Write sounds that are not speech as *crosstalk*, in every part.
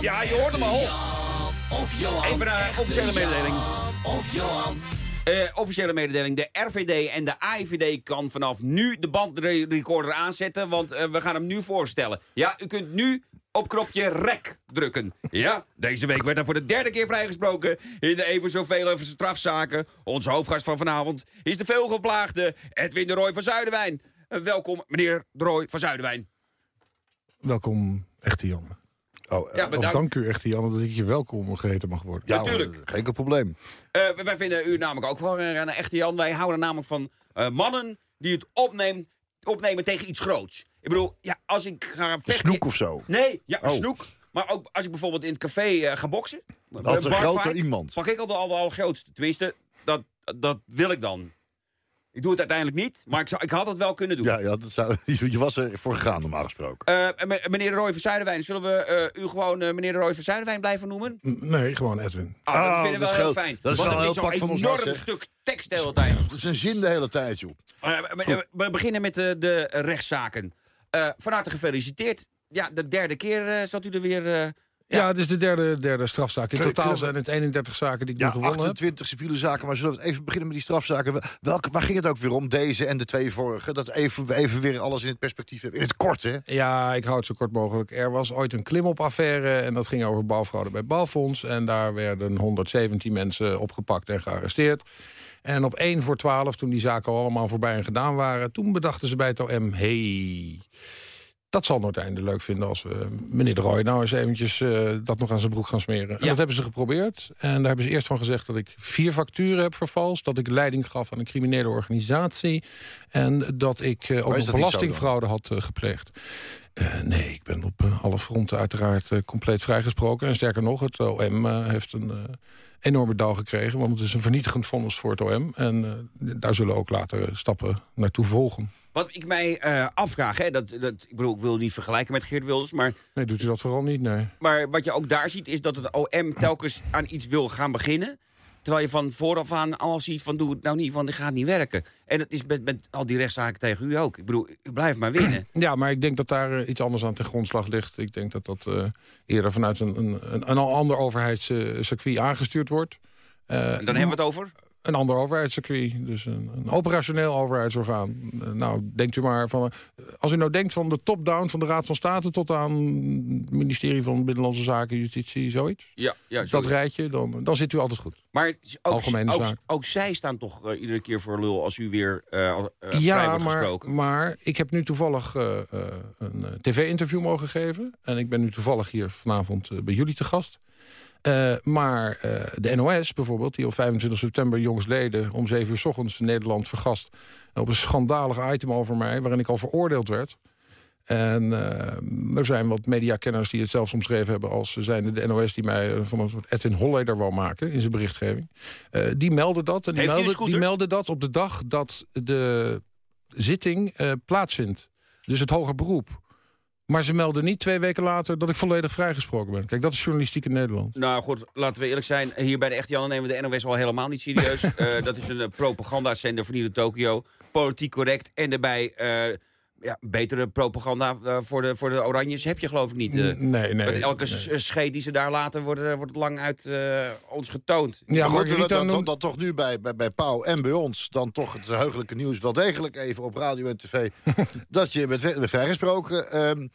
Ja, je hoort hem al. Of Johan. Even een officiële mededeling. Of Johan. Uh, officiële mededeling. De RVD en de AIVD kan vanaf nu de bandrecorder aanzetten, want uh, we gaan hem nu voorstellen. Ja, u kunt nu op knopje rek drukken. Ja, deze week werd er voor de derde keer vrijgesproken in de even zoveel strafzaken. Onze hoofdgast van vanavond is de veelgeplaagde Edwin de Roy van Zuiderwijn. Uh, welkom, meneer de Roy van Zuiderwijn. Welkom, echte Jan. Oh, ja, bedankt. Of dank u, echte Jan, dat ik je welkom geheten mag worden. Ja, natuurlijk. Geen probleem. Uh, wij vinden u namelijk ook wel een echte Jan. Wij houden namelijk van uh, mannen die het opnemen, opnemen tegen iets groots. Ik bedoel, ja, als ik ga vechten... snoek of zo? Nee, ja, oh. snoek. Maar ook als ik bijvoorbeeld in het café uh, ga boksen... Dat is een groter iemand. Pak ik al de, al, al grootste. Tenminste, dat, dat wil ik dan. Ik doe het uiteindelijk niet, maar ik, zou, ik had het wel kunnen doen. Ja, ja dat zou, *laughs* je was er voor gegaan, normaal gesproken. Uh, meneer de Roy van Zuiderwijn, zullen we uh, u gewoon uh, meneer de Roy van Zuiderwijn blijven noemen? Nee, gewoon Edwin. Ah, dat oh, vinden we wel heel fijn. Dat is wel een heel pak van ons een enorm stuk tekst de hele tijd. *laughs* Dat is een zin de hele tijd, joh. we beginnen met de, de rechtszaken. van harte gefeliciteerd. Ja, de derde keer zat u er weer ja, het is de derde, derde strafzaak. In totaal zijn het 31 zaken die ik ja, nu gewonnen 28 civiele zaken, maar zullen we even beginnen met die strafzaken? Welke, waar ging het ook weer om, deze en de twee vorige? Dat even, even weer alles in het perspectief hebben. In het kort, hè? Ja, ik hou het zo kort mogelijk. Er was ooit een klimop-affaire en dat ging over bouwfraude bij Bouwfonds. En daar werden 117 mensen opgepakt en gearresteerd. En op 1 voor 12, toen die zaken allemaal voorbij en gedaan waren... toen bedachten ze bij het OM, hey, dat zal Noordeinde leuk vinden als we meneer de Roy nou eens eventjes uh, dat nog aan zijn broek gaan smeren. En dat hebben ze geprobeerd. En daar hebben ze eerst van gezegd dat ik vier facturen heb vervalst. Dat ik leiding gaf aan een criminele organisatie. En dat ik uh, ook nog belastingfraude had uh, gepleegd. nee, ik ben op alle fronten uiteraard compleet vrijgesproken. En sterker nog, het OM heeft een enorme dauw gekregen. Want het is een vernietigend vonnis voor het OM. En daar zullen ook later stappen naartoe volgen. Wat ik mij uh, afvraag, hè, dat, dat, ik bedoel, ik wil niet vergelijken met Geert Wilders, maar... Nee, doet u dat vooral niet, nee. Maar wat je ook daar ziet, is dat het OM telkens aan iets wil gaan beginnen. Terwijl je van vooraf aan al ziet van, doe het nou niet, want dit gaat niet werken. En dat is met, met al die rechtszaken tegen u ook. Ik bedoel, u blijft maar winnen. *clears throat* Ja, maar ik denk dat daar uh, iets anders aan ten grondslag ligt. Ik denk dat dat uh, eerder vanuit een, een, een, een ander overheidscircuit aangestuurd wordt. en dan hebben we het over? Een ander overheidscircuit. Dus een, een operationeel overheidsorgaan. Eh, nou, denkt u maar van... Als u nou denkt van de top-down van de Raad van State... tot aan het ministerie van Binnenlandse Zaken, Justitie, zoiets. Ja, ja dat rijtje, dan, dan zit u altijd goed. Maar ook, Algemene ook, ook zij staan toch uh, iedere keer voor lul... als u weer uh, ja, maar, gesproken. maar ik heb nu toevallig een tv-interview mogen geven. En ik ben nu toevallig hier vanavond bij jullie te gast. Uh, maar uh, de NOS bijvoorbeeld, die op 25 september jongsleden... om 7 uur s ochtends Nederland vergast... op een schandalig item over mij, waarin ik al veroordeeld werd... En uh, er zijn wat mediakenners die het zelfs omschreven hebben... als zijn de NOS die mij van een soort Edwin Holleder wou maken... in zijn berichtgeving. die melden dat. En die melden, die melden dat op de dag dat de zitting plaatsvindt. Dus het hoger beroep. Maar ze melden niet twee weken later dat ik volledig vrijgesproken ben. Kijk, dat is journalistiek in Nederland. Nou goed, laten we eerlijk zijn. Hier bij de Echte Janne nemen we de NOS al helemaal niet serieus. uh, *laughs* dat is een uh, propagandazender voor de Tokio. Politiek correct. En daarbij uh, ja, betere propaganda voor, de, voor de Oranjes heb je geloof ik niet. nee, nee. Met elke nee. scheet die ze daar laten wordt, wordt lang uit ons getoond. Ja, maar goed, we dan, dan, dan, toch nu bij, bij, bij Pauw en bij ons... dan toch het heugelijke nieuws wel degelijk even op radio en tv... *laughs* dat je bent vrijgesproken... Um,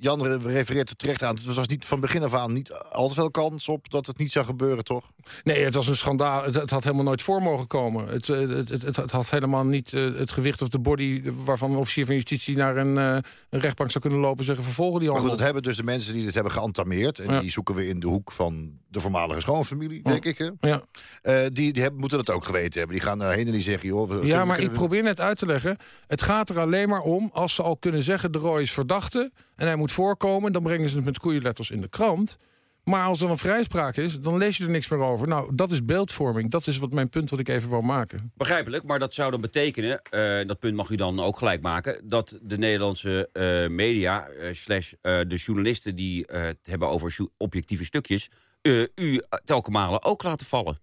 Jan refereert er terecht aan. Het was niet van begin af aan niet al te veel kans op dat het niet zou gebeuren, toch? Nee, het was een schandaal. Het, had helemaal nooit voor mogen komen. Het, eh, het, het, het had helemaal niet uh, het gewicht of de body... waarvan een officier van justitie naar een, uh, een rechtbank zou kunnen lopen... en zeggen vervolgen die allemaal. Maar goed, dat hebben dus de mensen die dit hebben geantameerd... en ja. die zoeken we in de hoek van de voormalige schoonfamilie, denk ik. Hè? Ja. Uh, die, die hebben, moeten dat ook geweten hebben. Die gaan daarheen en die zeggen... Joh, we, ja, maar ik probeer net uit te leggen... het gaat er alleen maar om als ze al kunnen zeggen... de Roy is verdachte en hij moet voorkomen... dan brengen ze het met koeienletters in de krant... Maar als er een vrijspraak is, dan lees je er niks meer over. Nou, dat is beeldvorming. Dat is wat mijn punt wat ik even wil maken. Begrijpelijk, maar dat zou dan betekenen... Uh, dat punt mag u dan ook gelijk maken... dat de Nederlandse uh, media, uh, slash de journalisten... die het hebben over objectieve stukjes... u telke malen ook laten vallen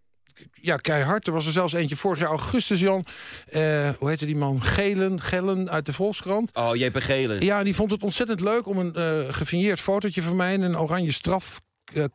ja, keihard. Er was er zelfs eentje vorig jaar augustus, Jan. Uh, hoe heette die man? Gelen, Gellen uit de Volkskrant. Oh, JP Gelen. Ja, die vond het ontzettend leuk om een uh, gefinieerd fotootje van mij... in een oranje straf eh,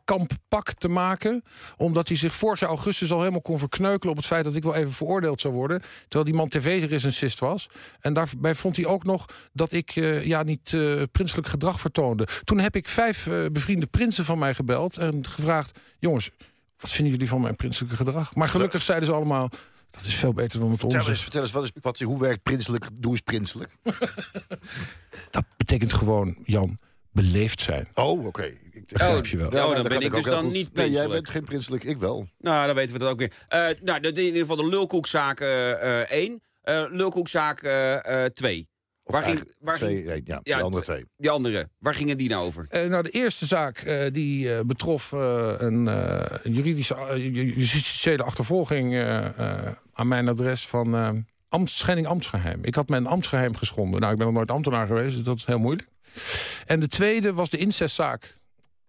kamppak te maken. Omdat hij zich vorig jaar augustus al helemaal kon verkneukelen... op het feit dat ik wel even veroordeeld zou worden. Terwijl die man tv-recensist was. En daarbij vond hij ook nog dat ik eh, ja, niet eh, prinselijk gedrag vertoonde. Toen heb ik vijf eh, bevriende prinsen van mij gebeld... en gevraagd, jongens, wat vinden jullie van mijn prinselijke gedrag? Maar gelukkig zeiden ze allemaal... Dat is veel beter dan het Vertel onze. eens, vertel eens wat is, wat, hoe werkt prinselijk? Doe eens prinselijk. *laughs* Dat betekent gewoon, Jan, beleefd zijn. Oh, oké. Ik- Begrijp je wel. Oh, dan ben ik dus dan goed. niet Nee, jij prinselijk. bent geen prinselijk, ik wel. Nou, dan weten we dat ook weer. Eh, nou, in ieder geval de lulkoekzaak 1. lulkoekzaak 2. Of Waar ging, waar twee, ging nee, ja, Ja, de andere twee. die andere? Waar gingen die nou over? Eh, nou, de eerste zaak eh, die eh, betrof eh, een eh, juridische eh, ju- justitiële achtervolging eh, eh, aan mijn adres van eh ambt, schending ambtsgeheim. Ik had mijn ambtsgeheim geschonden. Nou, ik ben nog nooit ambtenaar geweest, dus dat is heel moeilijk. En de tweede was de incestzaak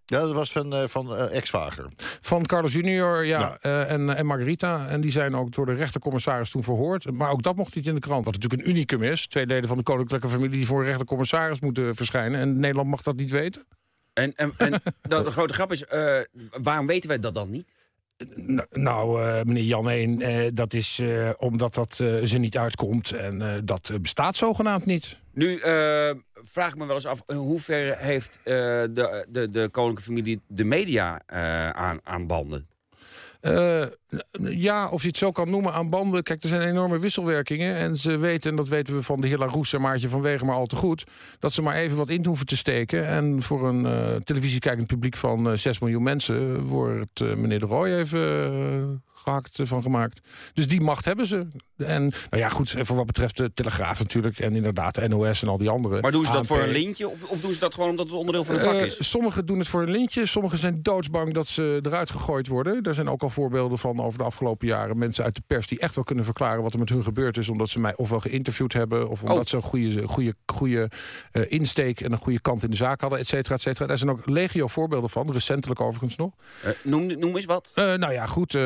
Ja, dat was van, eh, van eh, ex-vager. van Carlos Junior ja, Ja. eh, en, en Margarita. En die zijn ook door de rechtercommissaris toen verhoord. Maar ook dat mocht niet in de krant. Wat natuurlijk een unicum is. Twee leden van de koninklijke familie die voor een rechtercommissaris moeten verschijnen. En Nederland mag dat niet weten. En, en, en *laughs* de, de grote grap is, eh, waarom weten wij dat dan niet? Nou, meneer Jan 1, eh, dat is eh, omdat dat ze niet uitkomt. En eh, dat bestaat zogenaamd niet. Nu eh, vraag ik me wel eens af, in hoeverre heeft eh, de, de, de koninklijke familie de media eh, aan, aan banden? Eh, ja, of je het zo kan noemen aan banden. Kijk, er zijn enorme wisselwerkingen. En ze weten, en dat weten we van de heer Larousse en Maartje van Wegen maar al te goed... dat ze maar even wat in hoeven te steken. En voor een eh televisiekijkend publiek van eh 6 miljoen mensen... wordt eh, meneer De Rooij even eh, gehakt eh, van gemaakt. Dus die macht hebben ze. En nou ja, goed, en voor wat betreft de Telegraaf natuurlijk... en inderdaad de NOS en al die andere. Maar doen ze dat voor een lintje of, of doen ze dat gewoon omdat het onderdeel van het vak Eh, is? sommigen doen het voor een lintje. Sommigen zijn doodsbang dat ze eruit gegooid worden. Er zijn ook al voorbeelden van over de afgelopen jaren... mensen uit de pers die echt wel kunnen verklaren wat er met hun gebeurd is... omdat ze mij ofwel geïnterviewd hebben... of omdat Oh. ze een goede, goede, goede eh, insteek en een goede kant in de zaak hadden, et cetera, et cetera. Daar zijn ook legio voorbeelden van, recentelijk overigens nog. Noem, noem eens wat. Nou ja, goed, eh,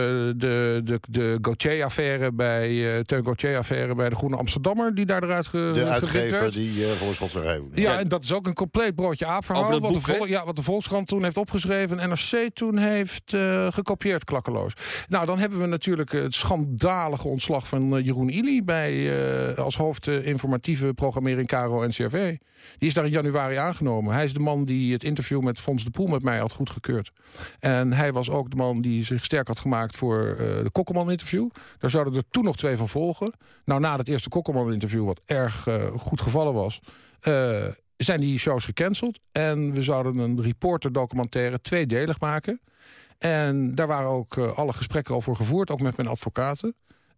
de, de, de Gauthier-affaire bij... eh Teun Gauthier-affaire bij de Groene Amsterdammer... die daar eruit ge, De uitgever werd. die uh, volgens zou geven. Ja, Ja. en dat is ook een compleet broodje aap verhaal. Over dat wat, boek, de? Vol- ja, wat de Volkskrant toen heeft opgeschreven... en NRC toen heeft eh, gekopieerd klakkeloos. Nou, dan hebben we natuurlijk het schandalige ontslag van eh, Jeroen Illy... Bij, eh, als hoofd informatieve programmering KRO NCRV. Die is daar in januari aangenomen. Hij is de man die het interview met Fons de Poel met mij had goedgekeurd. En hij was ook de man die zich sterk had gemaakt voor de Kokkelman-interview. Daar zouden er toen nog twee van volgen. Nou, na het eerste Kokkelman-interview, wat erg eh, goed gevallen was... eh, zijn die shows gecanceld. En we zouden een reporter-documentaire tweedelig maken. En daar waren ook eh, alle gesprekken voor gevoerd, ook met mijn advocaten.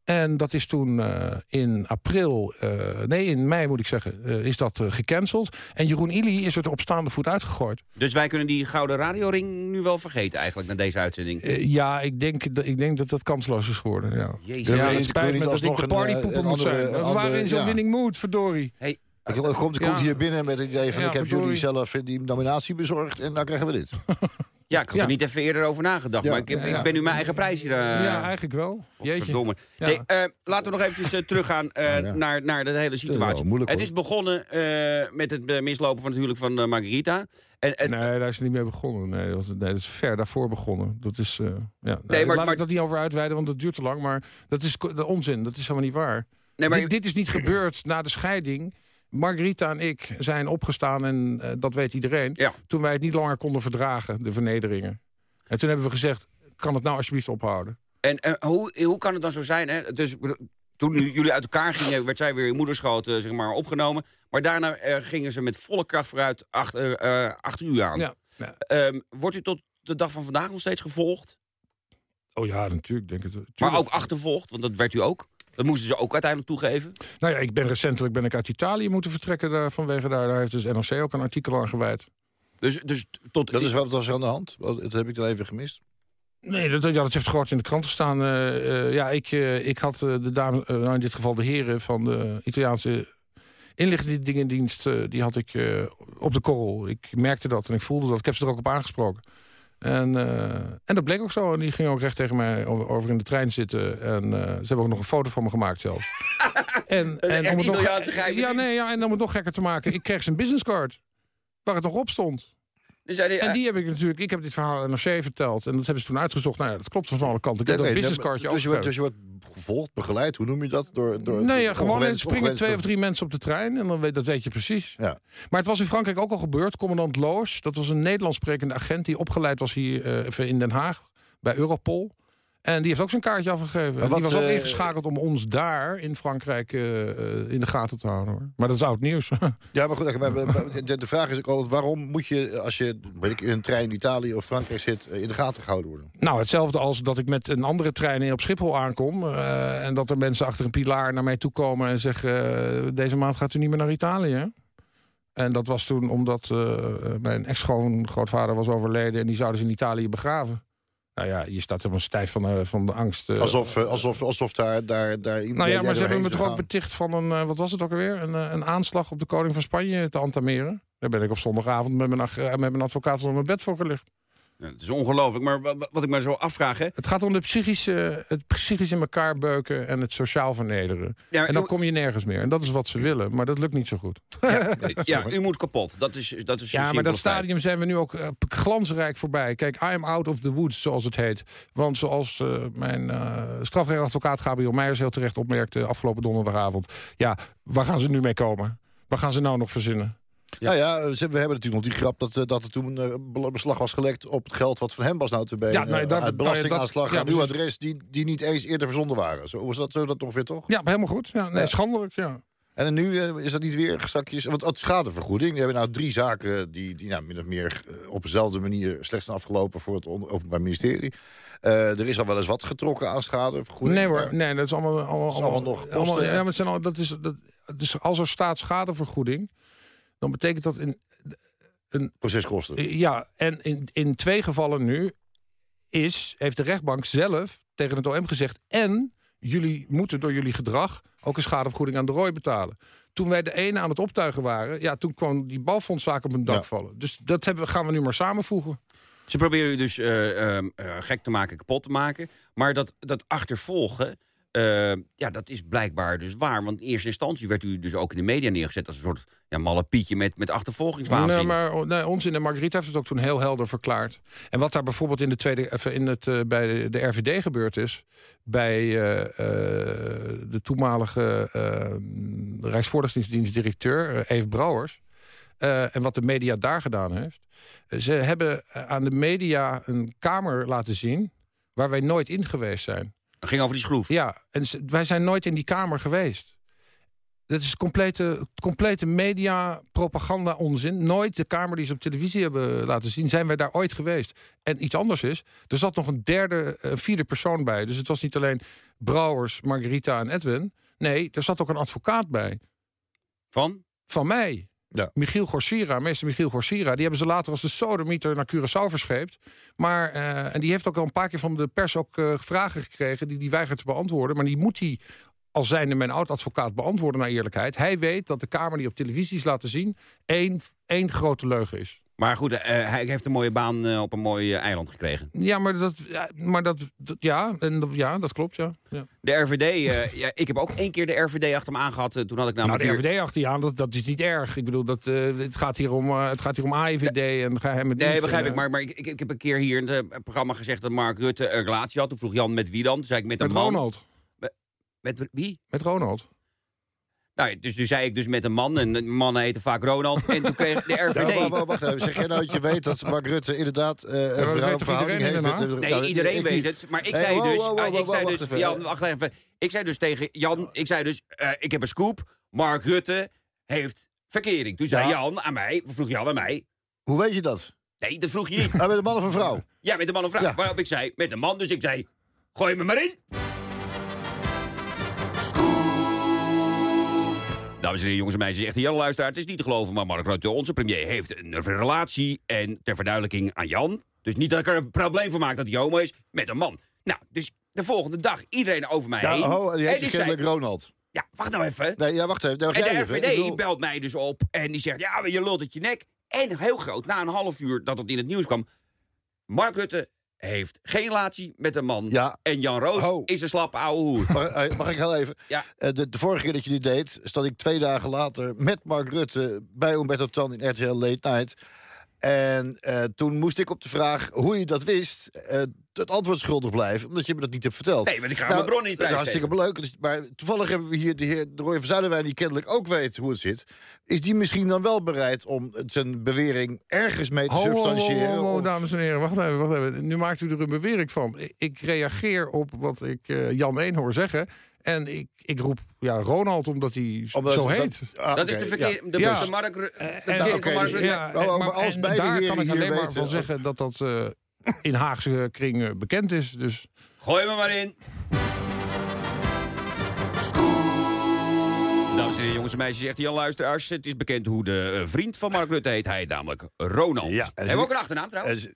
En dat is toen eh, in april, eh, nee in mei moet ik zeggen, eh, is dat eh, gecanceld. En Jeroen Illy is er op staande voet uitgegooid. Dus wij kunnen die gouden radioring nu wel vergeten eigenlijk na deze uitzending. Ja, ik denk, dat- ik denk dat dat kansloos is geworden. Ja, Jezus. Ja, ja maar het je spijt me niet dat ik de partypoeper een moet andere- zijn. We een waren andere- in zo'n ja. winning mood, verdorie. Hey, Ik, komt, Ja. hier binnen met het idee van... Ja, ik heb verdorie. jullie zelf die nominatie bezorgd en dan krijgen we dit. *laughs* ja, ik had Ja. er niet even eerder over nagedacht. Ja. Maar ik, ik ben nu mijn eigen prijs hier. eh, ja, eigenlijk wel. Jeetje. Verdomme. Ja. Nee, eh, laten we nog eventjes eh, teruggaan eh. Naar, naar de hele situatie. moeilijk, het is begonnen eh, met het mislopen van het huwelijk van Margarita. En, en, Nee, daar is het niet mee begonnen. Nee, dat, nee, dat is ver daarvoor begonnen. Dat is, eh, ja. Nee, maar- Laat maar- ik dat niet over uitweiden, want dat duurt te lang. Maar dat is onzin. Dat is helemaal niet waar. nee, maar, dit, dit is niet gebeurd na de scheiding. Margarita en ik zijn opgestaan, en eh, dat weet iedereen... Ja. toen wij het niet langer konden verdragen, de vernederingen. En toen hebben we gezegd, kan het nou alsjeblieft ophouden? en, en hoe, hoe kan het dan zo zijn? Hè? Dus, toen jullie uit elkaar gingen, werd zij weer in moederschoot eh, zeg maar, opgenomen. Maar daarna eh, gingen ze met volle kracht vooruit achter, achter u aan. Ja. Ja. Ehm, wordt u tot de dag van vandaag nog steeds gevolgd? Oh ja, natuurlijk. Denk ik, Maar ook achtervolgd? Want dat werd u ook. Dat moesten ze ook uiteindelijk toegeven. Nou ja, ik ben recentelijk ben ik uit Italië moeten vertrekken daar, vanwege daar. Daar heeft dus NRC ook een artikel aan gewijd. Dus, dus tot... Dat is wat was er aan de hand. Wat- Dat heb ik dan even gemist. Nee, dat, ja, dat heeft groot in de krant gestaan. Eh, eh, ja, ik, eh, ik had de dames, eh, nou in dit geval de heren van de Italiaanse inlichtingendienst, eh, die had ik eh, op de korrel. Ik merkte dat en ik voelde dat. Ik heb ze er ook op aangesproken. En, eh, en dat bleek ook zo. En die ging ook recht tegen mij over, over in de trein zitten. En eh, ze hebben ook nog een foto van me gemaakt zelfs. *laughs* en, echt om het nog- ja, nee, ja, en om het nog gekker te maken. Ik kreeg zijn businesscard. Waar het nog op stond. Dan zei hij, En eh, die heb ik natuurlijk, ik heb dit verhaal aan NRC verteld. En dat hebben ze toen uitgezocht. Nou ja, dat klopt van alle kanten. Ik heb dat Nee, nee, businesskaartje dus, je wordt, dus je wordt gevolgd, begeleid, hoe noem je dat? Door, door, Nee, ja, door gewoon er ongewenst- springen ongewenst- twee of drie mensen op de trein. En dan weet, dat weet je precies. Ja. Maar het was in Frankrijk ook al gebeurd. Commandant Loos, dat was een Nederlands sprekende agent... die opgeleid was hier eh, even in Den Haag, bij Europol. En die heeft ook zijn kaartje afgegeven. Wat, die was ook eh, ingeschakeld om ons daar in Frankrijk eh, eh, in de gaten te houden. Hoor. Maar dat is oud nieuws. *laughs* Ja, maar goed, maar- maar- de, de vraag is ook altijd... waarom moet je, als je weet ik, in een trein in Italië of Frankrijk zit... in de gaten gehouden worden? nou, hetzelfde als dat ik met een andere trein in op Schiphol aankom... en dat er mensen achter een pilaar naar mij toe komen en zeggen... deze maand gaat u niet meer naar Italië? En dat was toen omdat mijn ex-grootvader was overleden... en die zouden ze in Italië begraven. Nou ja, je staat helemaal stijf van, de- van de angst. eh. Alsof, eh, alsof, alsof daar, daar, daar iemand... nou ja, maar ze hebben me toch ook beticht van een... eh, wat was het ook alweer? Een, eh, een aanslag op de koning van Spanje te antameren. Daar ben ik op zondagavond met mijn, eh, met mijn advocaat onder mijn bed voor gelegd. Ja, het is ongelooflijk, maar wa- wa- wat ik me zo afvraag... Hè, Het gaat om de psychische, het psychisch in elkaar beuken en het sociaal vernederen. ja, En dan u, kom je nergens meer. En dat is wat ze willen, maar dat lukt niet zo goed. ja, *laughs* u moet kapot. Dat is, dat is Ja, maar dat stadium zijn we nu ook eh, glansrijk voorbij. Kijk, I'm out of the woods, zoals het heet. Want zoals eh, mijn eh strafrechtadvocaat Gabriel Meijers heel terecht opmerkte afgelopen donderdagavond. Ja, waar gaan ze nu mee komen? Waar gaan ze nou nog verzinnen? Nou ja, we hebben natuurlijk nog die grap dat, eh, dat er toen eh, be- beslag was gelekt op het geld wat van hem was nou te benen. Ja, nee, dat- uit belastingaanslag dat- ja, aan uw adres die, die niet eens eerder verzonden waren. Zo was dat, zo dat ongeveer toch? Ja, helemaal goed. Ja, nee, Ja. schandelijk, ja. En nu eh, is dat niet weer zakjes. Want het schadevergoeding. We hebben nou drie zaken die, die nou, min of meer op dezelfde manier slecht zijn afgelopen voor het Openbaar Ministerie. Er is al wel eens wat getrokken aan schadevergoeding. Nee hoor, nee, dat is allemaal... allemaal, is allemaal nog kosten, ja, ja. maar het zijn al, dat is, dat, dus als er staat schadevergoeding... dan betekent dat in, Proceskosten. Ja, en in, in twee gevallen nu is, heeft de rechtbank zelf tegen het OM gezegd... en jullie moeten door jullie gedrag ook een schadevergoeding aan de rooi betalen. Toen wij de ene aan het optuigen waren... ja, toen kwam die balfondszaak op een dak Ja. vallen. Dus dat hebben, we- gaan we nu maar samenvoegen. Ze proberen u dus eh, ehm, eh, gek te maken, kapot te maken. Maar dat, dat achtervolgen, eh, ja, dat is blijkbaar dus waar. Want in eerste instantie werd u dus ook in de media neergezet... als een soort ja, malle pietje met, met achtervolgingswaanzin. Nee, maar oh, nee, onzin. En Margriet heeft het ook toen heel helder verklaard. En wat daar bijvoorbeeld in de tweede, in het, eh, bij de RVD gebeurd is... bij eh, eh, de toenmalige uh, Rijksvoorlichtingsdienstdirecteur uh, Eve Brouwers... Uh, en wat de media daar gedaan heeft... Ze hebben aan de media een kamer laten zien... waar wij nooit in geweest zijn. Dat ging over die schroef. Ja, en wij zijn nooit in die kamer geweest. Dat is complete, complete media, propaganda, onzin. Nooit de kamer die ze op televisie hebben laten zien... zijn wij daar ooit geweest. En iets anders is, er zat nog een derde, een vierde persoon bij. Dus het was niet alleen Brouwers, Margarita en Edwin. Nee, er zat ook een advocaat bij. Van? Van mij. Ja. Michiel Gorsira, meester Michiel Gorsira... die hebben ze later als de sodemieter naar Curaçao verscheept. Maar, uh, en die heeft ook al een paar keer van de pers ook uh, vragen gekregen... die die weigert te beantwoorden. Maar die moet hij als zijnde mijn oud-advocaat beantwoorden naar eerlijkheid. Hij weet dat de Kamer die op televisie is laten zien... één, één grote leugen is. Maar goed, uh, hij heeft een mooie baan uh, op een mooi uh, eiland gekregen. Ja, maar dat, ja, maar dat, dat ja, en, ja, dat klopt, ja. ja. De RVD, ja, ik heb ook één keer de RVD achter me aangehad. toen had ik namelijk... Nou, de RVD achter je aan, dat, dat is niet erg. Ik bedoel, dat, het, gaat hier om, het gaat hier om AIVD ja. en ga hem met Nee, begrijp ik. Maar, maar ik, ik, ik, heb een keer hier in het programma gezegd dat Mark Rutte een relatie had. Toen vroeg Jan met wie dan? Toen zei ik met, met een man. Ronald. Met, met wie? Met Ronald. Nou, dus toen zei ik dus met een man. En mannen heten vaak Ronald. En toen kreeg de *laughs* RVD... Ja, maar, wacht even. Zeg jij nou dat je weet dat Mark Rutte inderdaad uh, een verhouding heeft met... Nee, nou, iedereen ik, weet het. Maar ik hey, zei dus... Wow, wow, ik zei dus Jan, wacht even. Ik zei dus tegen Jan... Ik zei dus, uh, ik heb een scoop. Mark Rutte heeft verkering. Toen zei ja. Jan aan mij... Vroeg Jan aan mij... Hoe weet je dat? Nee, dat vroeg je niet. Ah, met een man of een vrouw? Ja, met een man of vrouw. Ja. Waarop ik zei, met een man. Dus ik zei, gooi me maar in. Dames en heren, jongens en meisjes, zegt Jan Luisteraar. Het is niet te geloven, maar Mark Rutte, onze premier, heeft een relatie. En ter verduidelijking aan Jan. Dus niet dat ik er een probleem van maak dat hij homo is. Met een man. Nou, dus de volgende dag iedereen over mij ja, heen. Oh, die heet en kennelijk Ronald. Ja, Bewacht nou even. Nee, ja, wacht even. en de even. RVD bedoel... belt mij dus op en die zegt... Ja, je lult het je nek. En heel groot, na een half uur dat het in het nieuws kwam... Mark Rutte heeft geen relatie met een man. Ja. En Jan Roos oh. is een slappe ouwe hoer. Mag, mag ik heel even? Ja. Uh, de, de, vorige keer dat je dit deed, stond ik twee dagen later met Mark Rutte bij Umberto Tan in RTL Late Night. En eh, toen moest ik op de vraag hoe je dat wist... eh, het antwoord schuldig blijven, omdat je me dat niet hebt verteld. Nee, maar ik ga Nou, mijn bronnen niet dat is hartstikke leuk. Dus- Maar toevallig hebben we hier de heer de Roy van Zuiderwijn... die kennelijk ook weet hoe het zit. Is die misschien dan wel bereid om zijn bewering ergens mee te Ho, ho, ho, substantiëren? ho, ho, of- dames en heren, wacht even, wacht even. Nu maakt u er een bewering van. Ik, reageer op wat ik eh, Jan 1 hoor zeggen. En ik, ik roep ja, Ronald, omdat hij Omdat- zo dat- heet. ah, Dat is oké, de verkeer, ja. de, Ja. de Mark, de En- ja, en- maar als en beide daar heren kan ik alleen maar weten, van zeggen dat dat eh, in Haagse kring eh, bekend is. Dus Gooi me maar in. Dames en heren, jongens en meisjes, zegt Jan Luisteraars. Het is bekend hoe de eh, vriend van Mark Rutte heet. Hij heet namelijk Ronald. Ja, en Hebben we ook een achternaam trouwens?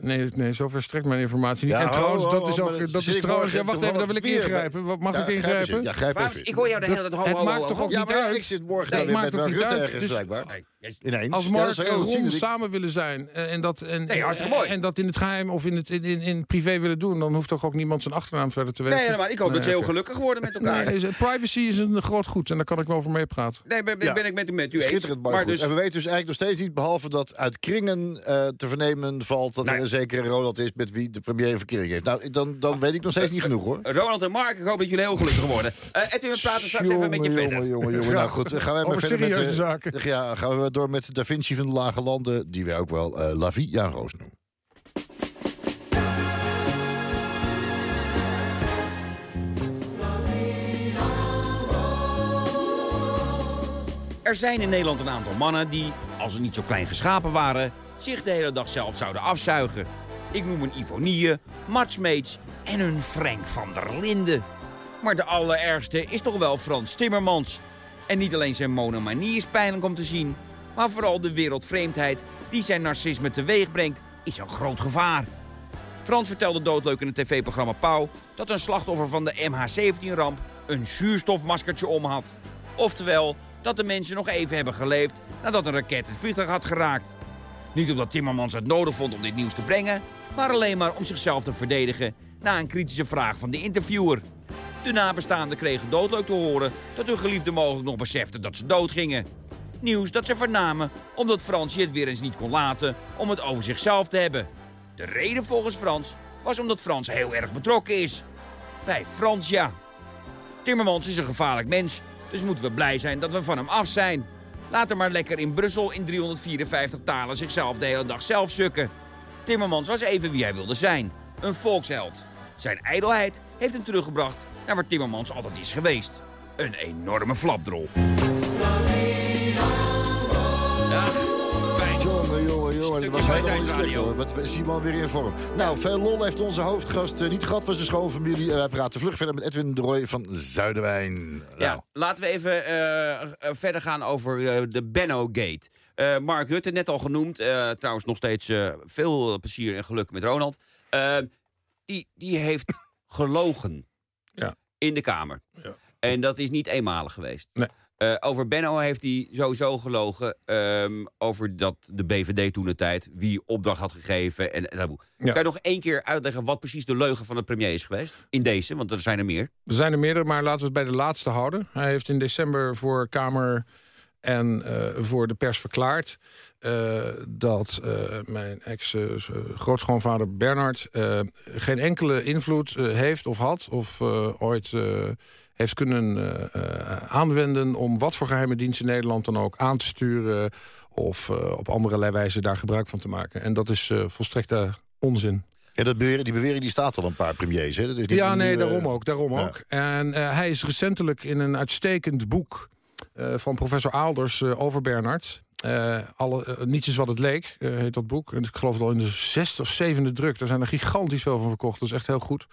Nee, nee zover strekt mijn informatie niet. Ja, en trouwens, ho, ho, dat is ho, ook... Dat dat is trouwens... Ja, wacht even, daar wil ik ingrijpen. Wat, mag ja, ik ingrijpen? Ja, grijp Waarom- even. ik hoor jou de hele tijd ho, het ho, maakt toch ook Ja, niet maar uit. ik zit morgen Nee, dan weer maakt Mark niet uit. Ineens. Als Mark en Ron samen willen zijn eh, en dat, en, Nee, hartstikke en- mooi. en dat in het geheim of in het in, in, in privé willen doen, dan hoeft toch ook niemand zijn achternaam verder te weten. Nee, helemaal. Ik hoop dat ze heel gelukkig worden met elkaar. Nee, is- privacy is een groot goed en daar kan ik wel over meepraten. Nee, ben, ben- Ja. ben ik met, u- met u eens. Schitterend, maar, maar goed. dus, En we weten dus eigenlijk nog steeds niet, behalve dat uit kringen eh, te vernemen valt... dat Nee. er een zekere Ronald is met wie de premier verkering heeft. Nou, dan, dan weet ik nog steeds niet genoeg, hoor. Ronald en Mark, ik hoop dat jullie heel gelukkig worden. Eh Edwin, we praten straks even met je Jongen, verder. jongen, jongen, jongen. Nou goed, gaan wij maar Over verder met... serieuze eh, zaken. Ja, gaan we door met Da Vinci van de Lage Landen... die wij ook wel eh La Vie Roos noemen. Er zijn in Nederland een aantal mannen die, als ze niet zo klein geschapen waren, zich de hele dag zelf zouden afzuigen. Ik noem een Ivonie, Mats Meets en een Frank van der Linden. Maar de allerergste is toch wel Frans Timmermans. En niet alleen zijn monomanie is pijnlijk om te zien, maar vooral de wereldvreemdheid die zijn narcisme teweeg brengt, is een groot gevaar. Frans vertelde doodleuk in het tv-programma Pauw dat een slachtoffer van de MH17-ramp een zuurstofmaskertje om had. Oftewel, dat de mensen nog even hebben geleefd nadat een raket het vliegtuig had geraakt. Niet omdat Timmermans het nodig vond om dit nieuws te brengen, maar alleen maar om zichzelf te verdedigen na een kritische vraag van de interviewer. De nabestaanden kregen doodleuk te horen dat hun geliefde mogelijk nog besefte dat ze doodgingen. Nieuws dat ze vernamen omdat Fransje het weer eens niet kon laten om het over zichzelf te hebben. De reden volgens Frans was omdat Frans heel erg betrokken is. Bij Frans ja. Timmermans is een gevaarlijk mens, dus moeten we blij zijn dat we van hem af zijn. Laat hem maar lekker in Brussel in 354 talen zichzelf de hele dag zelf sukken. Timmermans was even wie hij wilde zijn, een volksheld. Zijn ijdelheid heeft hem teruggebracht naar waar Timmermans altijd is geweest. Een enorme flapdrol. Jongen. Dat was helemaal niet slecht, hoor. Wat is die man weer in vorm. Nou, veel lol heeft onze hoofdgast eh, niet gehad van zijn schoonfamilie. Eh, wij praten vlug verder met Edwin de Roy van Zuiderwijn. Nou, Ja, laten we even eh, eh, verder gaan over eh, de Benno-gate. Eh, Mark Rutte, net al genoemd. eh, trouwens nog steeds eh, veel plezier en geluk met Ronald. Eh, die, die heeft gelogen Ja. in de Kamer. Ja. En dat is niet eenmalig geweest. Nee. Eh, over Benno heeft hij sowieso gelogen. ehm, over dat de BVD toen de tijd wie opdracht had gegeven. En, en, Ja. Kan je nog één keer uitleggen wat precies de leugen van de premier is geweest? In deze, want er zijn er meer. Er zijn er meerdere, maar laten we het bij de laatste houden. Hij heeft in december voor Kamer en eh, voor de pers verklaard... eh, dat mijn ex-grootschoonvader Bernard... geen enkele invloed heeft of had... of ooit heeft kunnen eh, eh, aanwenden... om wat voor geheime dienst in Nederland dan ook aan te sturen... of eh, op andere wijze daar gebruik van te maken. En dat is volstrekte onzin. Ja, dat beweren, die bewering die staat al een paar premiers. Hè? Dat is niet Ja, nee, nieuwe- daarom ook. Daarom ja. ook. En hij is recentelijk in een uitstekend boek van professor Aalders over Bernard. Alle, niets is wat het leek, heet dat boek. En ik geloof het al in de zesde of zevende druk. Daar zijn er gigantisch veel van verkocht. Dat is echt heel goed.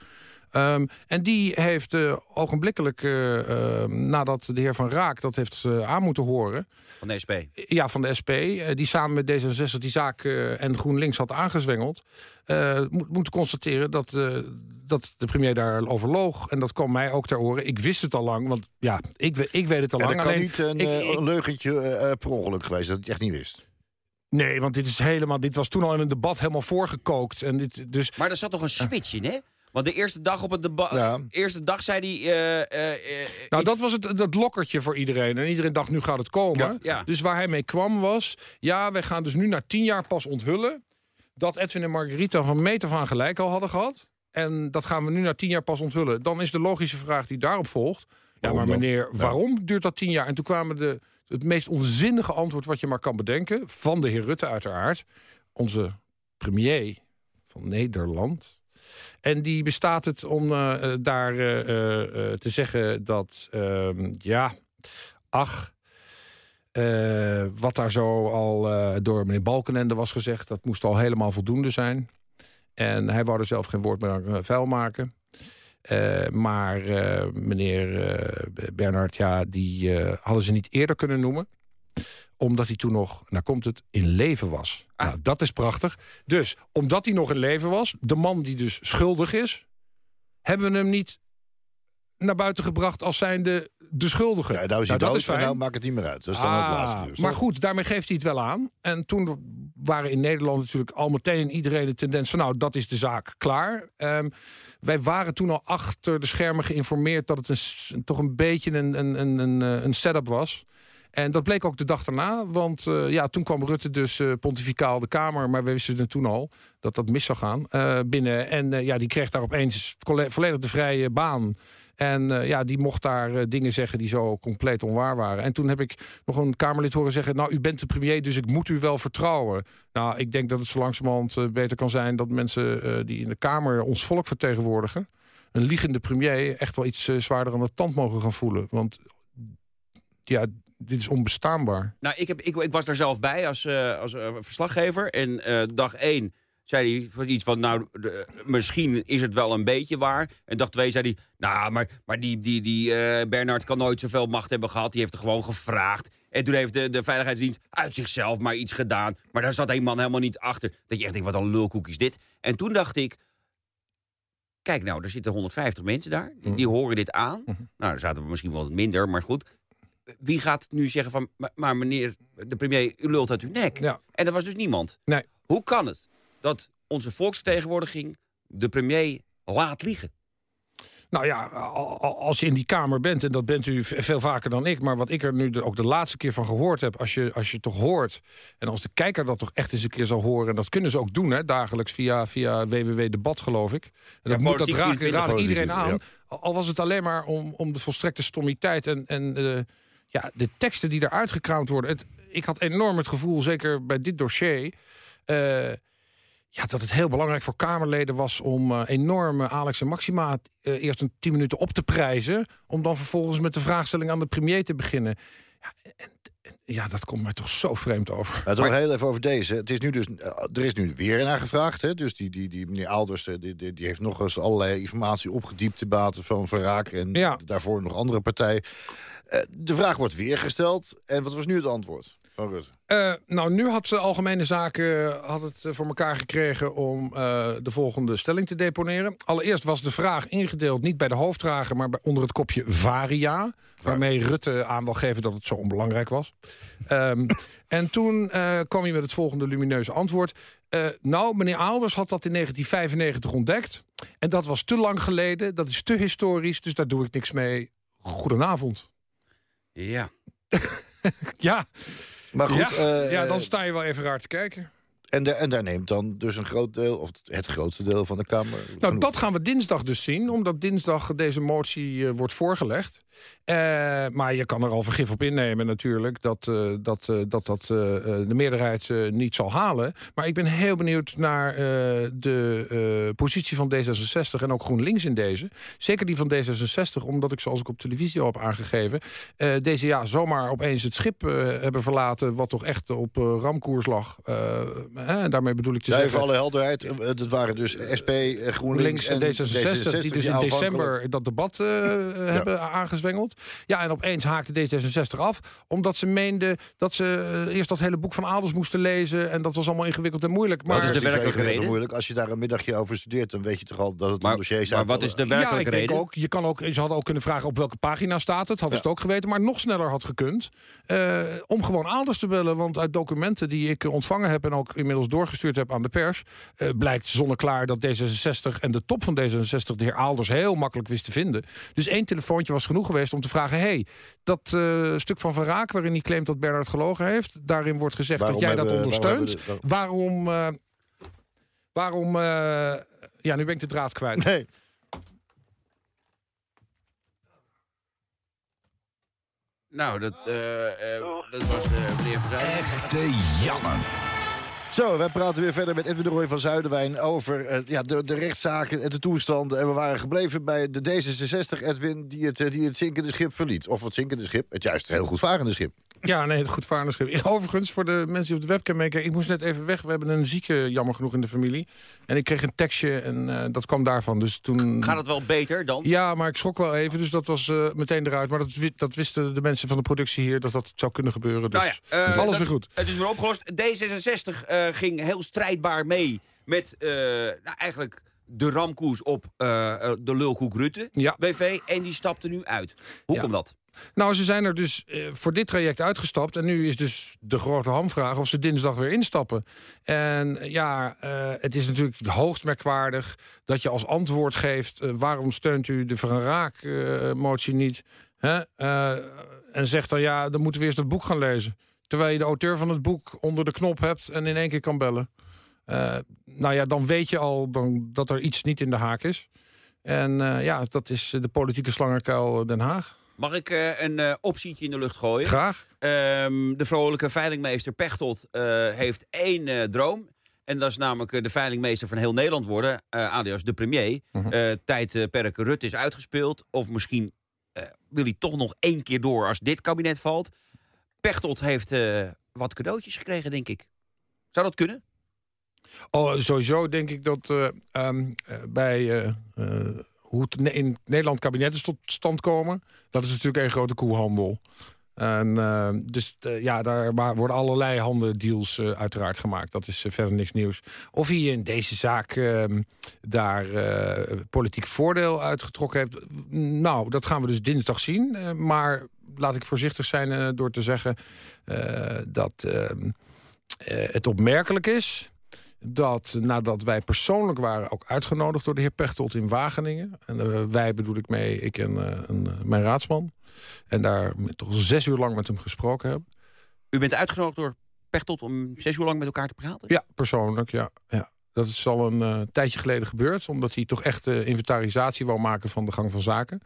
Ehm, en die heeft eh, ogenblikkelijk, eh, eh, nadat de heer Van Raak dat heeft eh, aan moeten horen... Van de SP. Ja, van de SP, eh, die samen met D66 die zaak eh, en GroenLinks had aangezwengeld... eh, moet, moeten constateren dat, eh, dat de premier daarover loog. En dat kwam mij ook ter oren. Ik wist het al lang, want ja, ik, ik weet het al Ja, lang. dat kan alleen- niet een, ik- leugentje per ongeluk geweest, dat ik echt niet wist. Nee, want dit is helemaal. Dit was toen al in een debat helemaal voorgekookt. En dit, dus Maar er zat toch een switch in, hè? Want de eerste dag op het debat... Ja. Eerste dag zei hij... eh, eh, eh, Nou, dat was het, dat lokkertje voor iedereen. En iedereen dacht, nu gaat het komen. Ja. Ja. Dus waar hij mee kwam was... ja, wij gaan dus nu na tien jaar pas onthullen... dat Edwin en Margarita van meet af aan gelijk al hadden gehad. En dat gaan we nu na tien jaar pas onthullen. Dan is de logische vraag die daarop volgt... ja, Waarom maar meneer, waarom duurt dat tien jaar? En toen kwamen de, het meest onzinnige antwoord wat je maar kan bedenken... van de heer Rutte uiteraard. Onze premier van Nederland... En die bestaat het om eh, eh, daar eh, te zeggen dat, ehm, ja, ach, wat daar zo al door meneer Balkenende was gezegd, dat moest al helemaal voldoende zijn. En hij wou er zelf geen woord meer aan vuil maken. Maar meneer Bernhard, ja, die hadden ze niet eerder kunnen noemen omdat hij toen nog, nou komt het, in leven was. Ah. Nou, dat is prachtig. Dus, omdat hij nog in leven was, de man die dus schuldig is... hebben we hem niet naar buiten gebracht als zijnde de schuldige. Ja, nou is hij dat dood is en fijn. nou maakt het niet meer uit. Dat is dan ook het Ah, laatste nieuws. maar toch? goed, daarmee geeft hij het wel aan. En toen waren in Nederland natuurlijk al meteen iedereen de tendens van... nou, dat is de zaak klaar. Ehm, wij waren toen al achter de schermen geïnformeerd... dat het een, toch een beetje een, een, een, een, eh, een setup was. En dat bleek ook de dag daarna. Want eh, ja, toen kwam Rutte dus eh, pontificaal de Kamer... maar we wisten het toen al dat dat mis zou gaan eh, binnen. En ja, die kreeg daar opeens volledig de vrije baan... En ja, die mocht daar dingen zeggen die zo compleet onwaar waren. En toen heb ik nog een Kamerlid horen zeggen... nou, u bent de premier, dus ik moet u wel vertrouwen. Nou, ik denk dat het zo langzamerhand beter kan zijn... dat mensen die in de Kamer ons volk vertegenwoordigen... een liegende premier echt wel iets zwaarder aan de tand mogen gaan voelen. Want ja, dit is onbestaanbaar. Nou, ik, heb, ik, ik was daar zelf bij als, eh, als eh, verslaggever. En eh, dag één zei hij iets van, nou, de- misschien is het wel een beetje waar. En dag twee zei hij, nou, maar, maar die, die, die Bernard kan nooit zoveel macht hebben gehad. Die heeft er gewoon gevraagd. En toen heeft de, de Veiligheidsdienst uit zichzelf maar iets gedaan. Maar daar zat een man helemaal niet achter. Dat je echt denkt, wat een lulkoek is dit. En toen dacht ik, kijk nou, er zitten 150 mensen daar. Die, die horen dit aan. Nou, er zaten misschien wel wat minder, maar goed. Wie gaat nu zeggen van, maar, meneer de premier, u lult uit uw nek. Ja. En er was dus niemand. Nee. Hoe kan het dat onze volksvertegenwoordiging de premier laat liegen? Nou ja, al- al- als je in die Kamer bent, en dat bent u veel vaker dan ik... maar wat ik er nu ook de laatste keer van gehoord heb... als je, als je toch hoort, en als de kijker dat toch echt eens een keer zal horen... en dat kunnen ze ook doen, hè, dagelijks via, via www Debat, geloof ik. En dat, moet, dat Politiek raad, 24, raad ik Politiek iedereen aan. 24, Al al was het alleen maar om, om de volstrekte stommiteit... en, en eh, ja, de teksten die eruit gekraamd worden. Het, ik had enorm het gevoel, zeker bij dit dossier... eh, ja, dat het heel belangrijk voor Kamerleden was om eh, enorm Alex en Maxima eh, eerst een tien minuten op te prijzen. Om dan vervolgens met de vraagstelling aan de premier te beginnen. Ja, en- ja dat komt mij toch zo vreemd over. Maar toch heel even over deze. Het is nu dus, eh, er is nu weer naar gevraagd. Hè? Dus die, die, die meneer Alders eh, die, die, die heeft nog eens allerlei informatie opgediept... te baten van Van Raak en Ja. daarvoor nog andere partijen. Eh, de vraag wordt weer gesteld. En wat was nu het antwoord van Rutte? Eh, nou, nu had de Algemene Zaken had het eh, voor elkaar gekregen om eh, de volgende stelling te deponeren. Allereerst was de vraag ingedeeld niet bij de hoofddrager, maar bij, onder het kopje Varia. Waarmee Rutte aan wil geven dat het zo onbelangrijk was. Ehm, *laughs* en toen eh, kwam hij met het volgende lumineuze antwoord. Eh, nou, meneer Aalders had dat in 1995 ontdekt. En dat was te lang geleden, dat is te historisch, dus daar doe ik niks mee. Goedenavond. Ja. *laughs* Ja, Maar goed, ja, eh, ja, dan sta je wel even raar te kijken. en, de, en daar neemt dan dus een groot deel... of het grootste deel van de Kamer... Nou, genoeg. dat gaan we dinsdag dus zien, omdat dinsdag deze motie eh, wordt voorgelegd. Eh, maar je kan er al vergif op innemen natuurlijk dat eh, dat, eh, dat, dat eh, de meerderheid niet zal halen. Maar ik ben heel benieuwd naar de positie van D66 en ook GroenLinks in deze. Zeker die van D66, omdat ik zoals ik op televisie al heb aangegeven... deze ja zomaar opeens het schip hebben verlaten wat toch echt op ramkoers lag. Eh, en daarmee bedoel ik te Ja, zeggen... even alle helderheid. Dat waren dus SP, GroenLinks GroenLinks en D66, die dus in december dat debat hebben aangezwengeld. Gezwengeld. Ja, en opeens haakte D66 af. Omdat ze meenden dat ze eh, eerst dat hele boek van Adels moesten lezen. En dat was allemaal ingewikkeld en moeilijk. Wat Maar is de werkelijke reden? moeilijk. Als je daar een middagje over studeert, dan weet je toch al dat het Maar, een dossier is. maar wat is de ja, ik werkelijke denk reden? ook, je kan ook, ze hadden ook kunnen vragen op welke pagina staat het. Hadden ze het ook geweten, maar nog sneller had gekund. Eh, om gewoon Adels te bellen. Want uit documenten die ik ontvangen heb... en ook inmiddels doorgestuurd heb aan de pers... eh, blijkt zonneklaar dat D66 en de top van D66... de heer Aalders heel makkelijk wist te vinden. Dus één telefoontje was genoeg geweest om te vragen... hey, dat eh, stuk van Van Raak waarin hij claimt dat Bernard gelogen heeft... daarin wordt gezegd Waarom dat jij dat hebben- waarom ondersteunt. we- Waarom... eh, waarom eh, ja, nu ben ik de draad kwijt. Nee. Nou, dat, dat was eh, meneer. Echte Janne. Zo, wij praten weer verder met Edwin de Roy van Zuiderwijn... over eh, ja, de, de rechtszaken en de toestanden. En we waren gebleven bij de D66, Edwin... die het, eh, die het zinkende schip verliet. Of het zinkende schip, het juist heel goed varende schip. Ja, nee, het goed varenderschap. Overigens, voor de mensen die op de webcam meekijken... ik moest net even weg. We hebben een zieke, jammer genoeg, in de familie. En ik kreeg een tekstje en eh, dat kwam daarvan. Dus toen... Gaat het wel beter dan? Ja, maar ik schrok wel even, dus dat was eh, meteen eruit. Maar dat, dat wisten de mensen van de productie hier... dat dat zou kunnen gebeuren. Dus Nou ja, eh, alles dat- weer goed. Het is weer opgelost. D66 eh, ging heel strijdbaar mee met eh, nou, eigenlijk de ramkoers op eh, eh, de lulkoek Rutte, Ja. BV. En die stapte nu uit. Hoe Ja. komt dat? Nou, ze zijn er dus eh, voor dit traject uitgestapt. En nu is dus de grote hamvraag of ze dinsdag weer instappen. En eh, ja, eh, het is natuurlijk hoogst merkwaardig dat je als antwoord geeft... eh, waarom steunt u de Van Raak-motie niet? Hè? Eh, en zegt dan, ja, dan moeten we eerst het boek gaan lezen. Terwijl je de auteur van het boek onder de knop hebt en in één keer kan bellen. Eh, nou ja, dan weet je al dan, dat er iets niet in de haak is. En eh, ja, dat is de politieke slangenkuil Den Haag. Mag ik eh, een eh, optietje in de lucht gooien? Graag. Ehm, de vrolijke veilingmeester Pechtold eh, heeft één eh, droom. En dat is namelijk eh, de veilingmeester van heel Nederland worden. eh alias de premier. Mhm. Eh, tijdperk Rutte is uitgespeeld. Of misschien eh, wil hij toch nog één keer door als dit kabinet valt. Pechtold heeft eh, wat cadeautjes gekregen, denk ik. Zou dat kunnen? Oh, sowieso denk ik dat eh, ehm, eh, bij hoe het in Nederland kabinetten tot stand komen... dat is natuurlijk een grote koehandel. En, dus ja, daar worden allerlei handendeals uiteraard gemaakt. Dat is verder niks nieuws. Of hij in deze zaak ehm, daar politiek voordeel uitgetrokken heeft... nou, dat gaan we dus dinsdag zien. Maar laat ik voorzichtig zijn eh, door te zeggen... eh, dat ehm, eh, het opmerkelijk is dat nadat wij persoonlijk waren ook uitgenodigd door de heer Pechtold in Wageningen. En wij bedoel ik mee, ik en een, mijn raadsman. En daar toch zes uur lang met hem gesproken hebben. U bent uitgenodigd door Pechtold om zes uur lang met elkaar te praten? Ja, persoonlijk, ja. ja. Dat is al een tijdje geleden gebeurd. Omdat hij toch echt inventarisatie wou maken van de gang van zaken.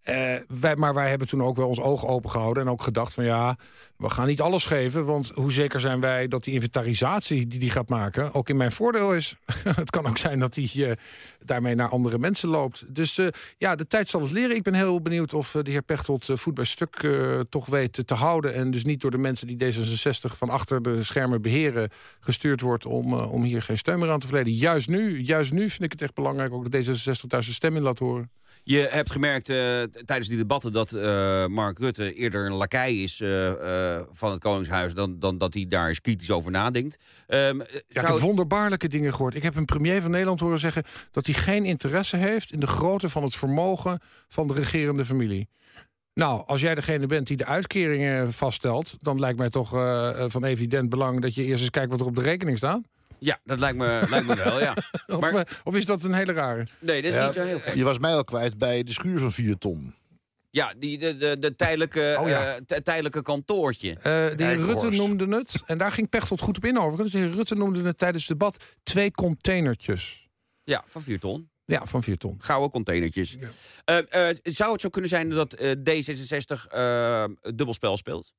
Eh, wij, maar wij hebben toen ook wel ons oog open gehouden. En ook gedacht van ja, we gaan niet alles geven. Want hoe zeker zijn wij dat die inventarisatie die hij gaat maken... ook in mijn voordeel is. *laughs* het kan ook zijn dat hij eh, daarmee naar andere mensen loopt. Dus eh, ja, de tijd zal het leren. Ik ben heel benieuwd of de heer Pechtold voet bij stuk toch weet te houden. En dus niet door de mensen die D66 van achter de schermen beheren... gestuurd wordt om, om hier geen steun meer aan te verleden. Juist nu, juist nu vind ik het echt belangrijk... ook dat D66 daar zijn stem in laat horen. Je hebt gemerkt eh, tijdens die debatten dat eh, Mark Rutte eerder een lakai is eh, van het Koningshuis... Dan, dan dat hij daar eens kritisch over nadenkt. Ehm, eh, Ja, ik heb wonderbaarlijke dingen gehoord. Ik heb een premier van Nederland horen zeggen... dat hij geen interesse heeft in de grootte van het vermogen... van de regerende familie. Nou, als jij degene bent die de uitkeringen vaststelt... dan lijkt mij toch van evident belang... dat je eerst eens kijkt wat er op de rekening staat. Ja, dat lijkt me, *laughs* lijkt me wel, ja. Of, Maar- eh, of is dat een hele rare? Nee, dat is Ja, niet zo heel gek. je was mij al kwijt bij de schuur van 4 ton. Ja, die, de, de, de tijdelijke, Oh ja. eh, tijdelijke kantoortje. Eh, de heer. Rutte noemde het, en daar ging Pechtold goed op in overigens... de heer Rutte noemde het tijdens het debat twee containertjes. Ja, van 4 ton. Ja, van vier ton. Gouden containertjes. Eh, eh, zou het zo kunnen zijn dat eh, D66 eh, dubbelspel speelt?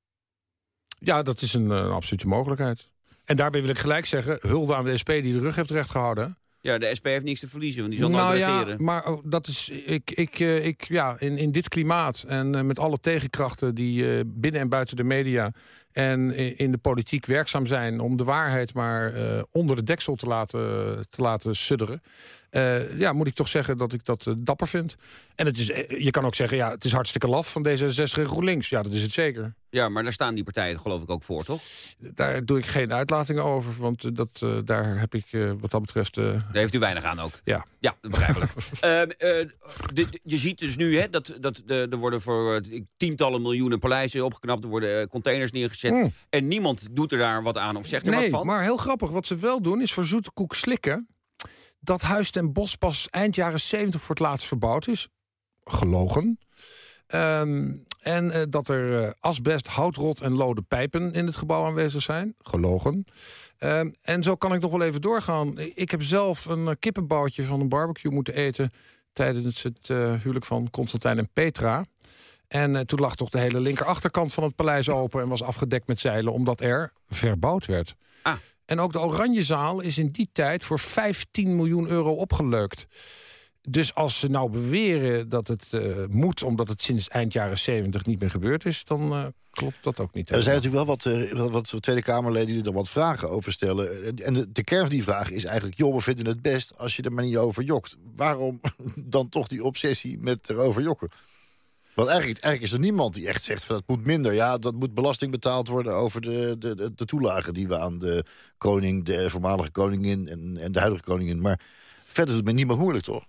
Ja, dat is een, een absolute mogelijkheid. En daarbij wil ik gelijk zeggen, hulde aan de SP die de rug heeft recht gehouden. hè. Ja, de SP heeft niks te verliezen, want die zal nou nooit ja, regeren. maar oh, dat is, ik, ik, eh, ik, ja, in, in dit klimaat en eh, met alle tegenkrachten die eh, binnen en buiten de media en in de politiek werkzaam zijn om de waarheid maar onder de deksel te laten, te laten sudderen. Eh, ja, moet ik toch zeggen dat ik dat eh, dapper vind. En het is, eh, je kan ook zeggen, ja, het is hartstikke laf van D66 en GroenLinks. Ja, dat is het zeker. Ja, maar daar staan die partijen geloof ik ook voor, toch? Daar doe ik geen uitlatingen over, want dat, daar heb ik wat dat betreft... Daar heeft u weinig aan ook. ja. Ja, begrijpelijk. *laughs* Ehm, eh, je ziet dus nu hè, dat, dat de, er worden voor tientallen miljoenen paleizen opgeknapt. Er worden containers neergezet. Mm. En niemand doet er daar wat aan of zegt er Nee, wat van. maar heel grappig. Wat ze wel doen is voor zoete koek slikken... dat Huis ten Bos pas eind jaren 70 voor het laatst verbouwd is. Gelogen. Ehm, en eh, dat er eh, asbest, houtrot en lode pijpen in het gebouw aanwezig zijn. Gelogen. Ehm, en zo kan ik nog wel even doorgaan. Ik heb zelf een eh, kippenboutje van een barbecue moeten eten... tijdens het huwelijk van Constantijn en Petra. En toen lag toch de hele linker achterkant van het paleis open... en was afgedekt met zeilen, omdat er verbouwd werd. Ah. En ook de Oranjezaal is in die tijd voor 15 miljoen euro opgeleukt. Dus als ze nou beweren dat het eh, moet... omdat het sinds eind jaren 70 niet meer gebeurd is... dan eh, klopt dat ook niet. Er zijn natuurlijk wel wat, eh, wat, wat Tweede Kamerleden die er wat vragen over stellen. En- En de, de kern van die vraag is eigenlijk... joh, we vinden het best als je er maar niet over jokt. Waarom *laughs* dan toch die obsessie met erover jokken? Want eigenlijk, eigenlijk is er niemand die echt zegt... van dat moet minder. Ja, dat moet belasting betaald worden over de, de, de, toelagen... die we aan de koning, de voormalige koningin en, en de huidige koningin... maar verder doet het met niemand moeilijk, toch?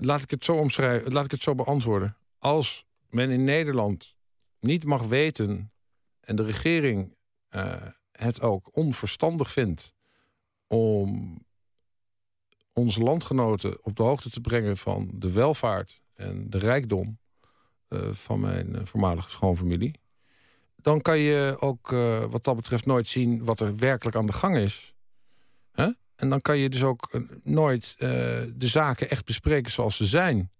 laat ik het zo omschrijven, laat ik het zo beantwoorden. Als men in Nederland niet mag weten en de regering eh, het ook onverstandig vindt om onze landgenoten op de hoogte te brengen van de welvaart en de rijkdom eh, van mijn eh, voormalige schoonfamilie, dan kan je ook eh, wat dat betreft nooit zien wat er werkelijk aan de gang is. Hè? En dan kan je dus ook nooit de zaken echt bespreken zoals ze zijn.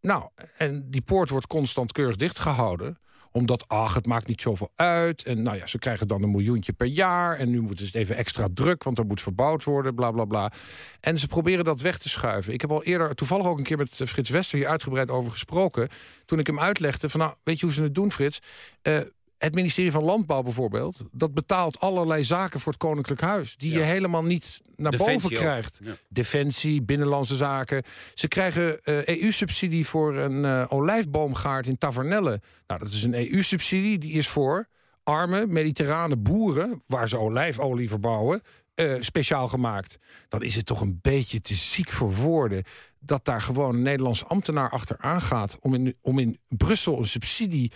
Nou, en die poort wordt constant keurig dichtgehouden omdat, ach, het maakt niet zoveel uit. En nou ja, ze krijgen dan een miljoentje per jaar. En nu moeten het even extra druk, want er moet verbouwd worden, bla bla bla. En ze proberen dat weg te schuiven. Ik heb al eerder, toevallig ook een keer met Frits Wester hier uitgebreid over gesproken. Toen ik hem uitlegde van, nou, weet je hoe ze het doen, Frits? Eh, het ministerie van Landbouw bijvoorbeeld... dat betaalt allerlei zaken voor het Koninklijk Huis... die Ja. je helemaal niet naar Defensie boven krijgt. Ja. Defensie, binnenlandse zaken. Ze krijgen eh, EU-subsidie voor een eh, olijfboomgaard in Tavernelle. Nou, dat is een EU-subsidie, die is voor arme mediterrane boeren... waar ze olijfolie verbouwen, eh, speciaal gemaakt. Dan is het toch een beetje te ziek voor woorden... dat daar gewoon een Nederlandse ambtenaar achteraan gaat... om in, om in Brussel een subsidie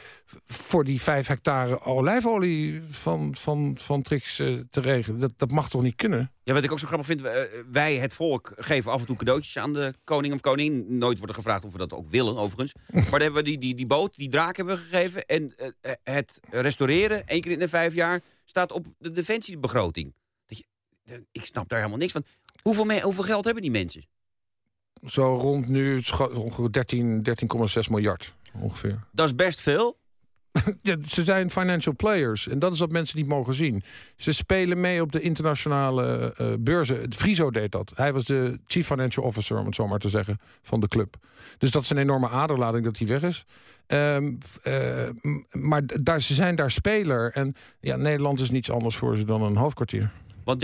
voor die vijf hectare olijfolie van, van, van Trix eh, te regelen. Dat, dat mag toch niet kunnen? Ja, wat ik ook zo grappig vind, eh, wij, het volk, geven af en toe cadeautjes aan de koning of koningin. Nooit wordt er gevraagd of we dat ook willen, overigens. *laughs* maar dan hebben we die, die, die boot, die draak hebben we gegeven. En eh, het restaureren, één keer in de vijf jaar, staat op de defensiebegroting. Dat je, ik snap daar helemaal niks van. Hoeveel, hoeveel geld hebben die mensen? Zo rond nu scha- ongeveer 13 13,6 miljard ongeveer. Dat is best veel. *laughs* Ja, ze zijn financial players en dat is wat mensen niet mogen zien. Ze spelen mee op de internationale eh, beurzen. Friso deed dat. Hij was de chief financial officer, om het zo maar te zeggen, van de club. Dus dat is een enorme aderlading dat hij weg is. Ehm, eh, maar daar, ze zijn daar speler. En ja, Nederland is niets anders voor ze dan een hoofdkwartier. Want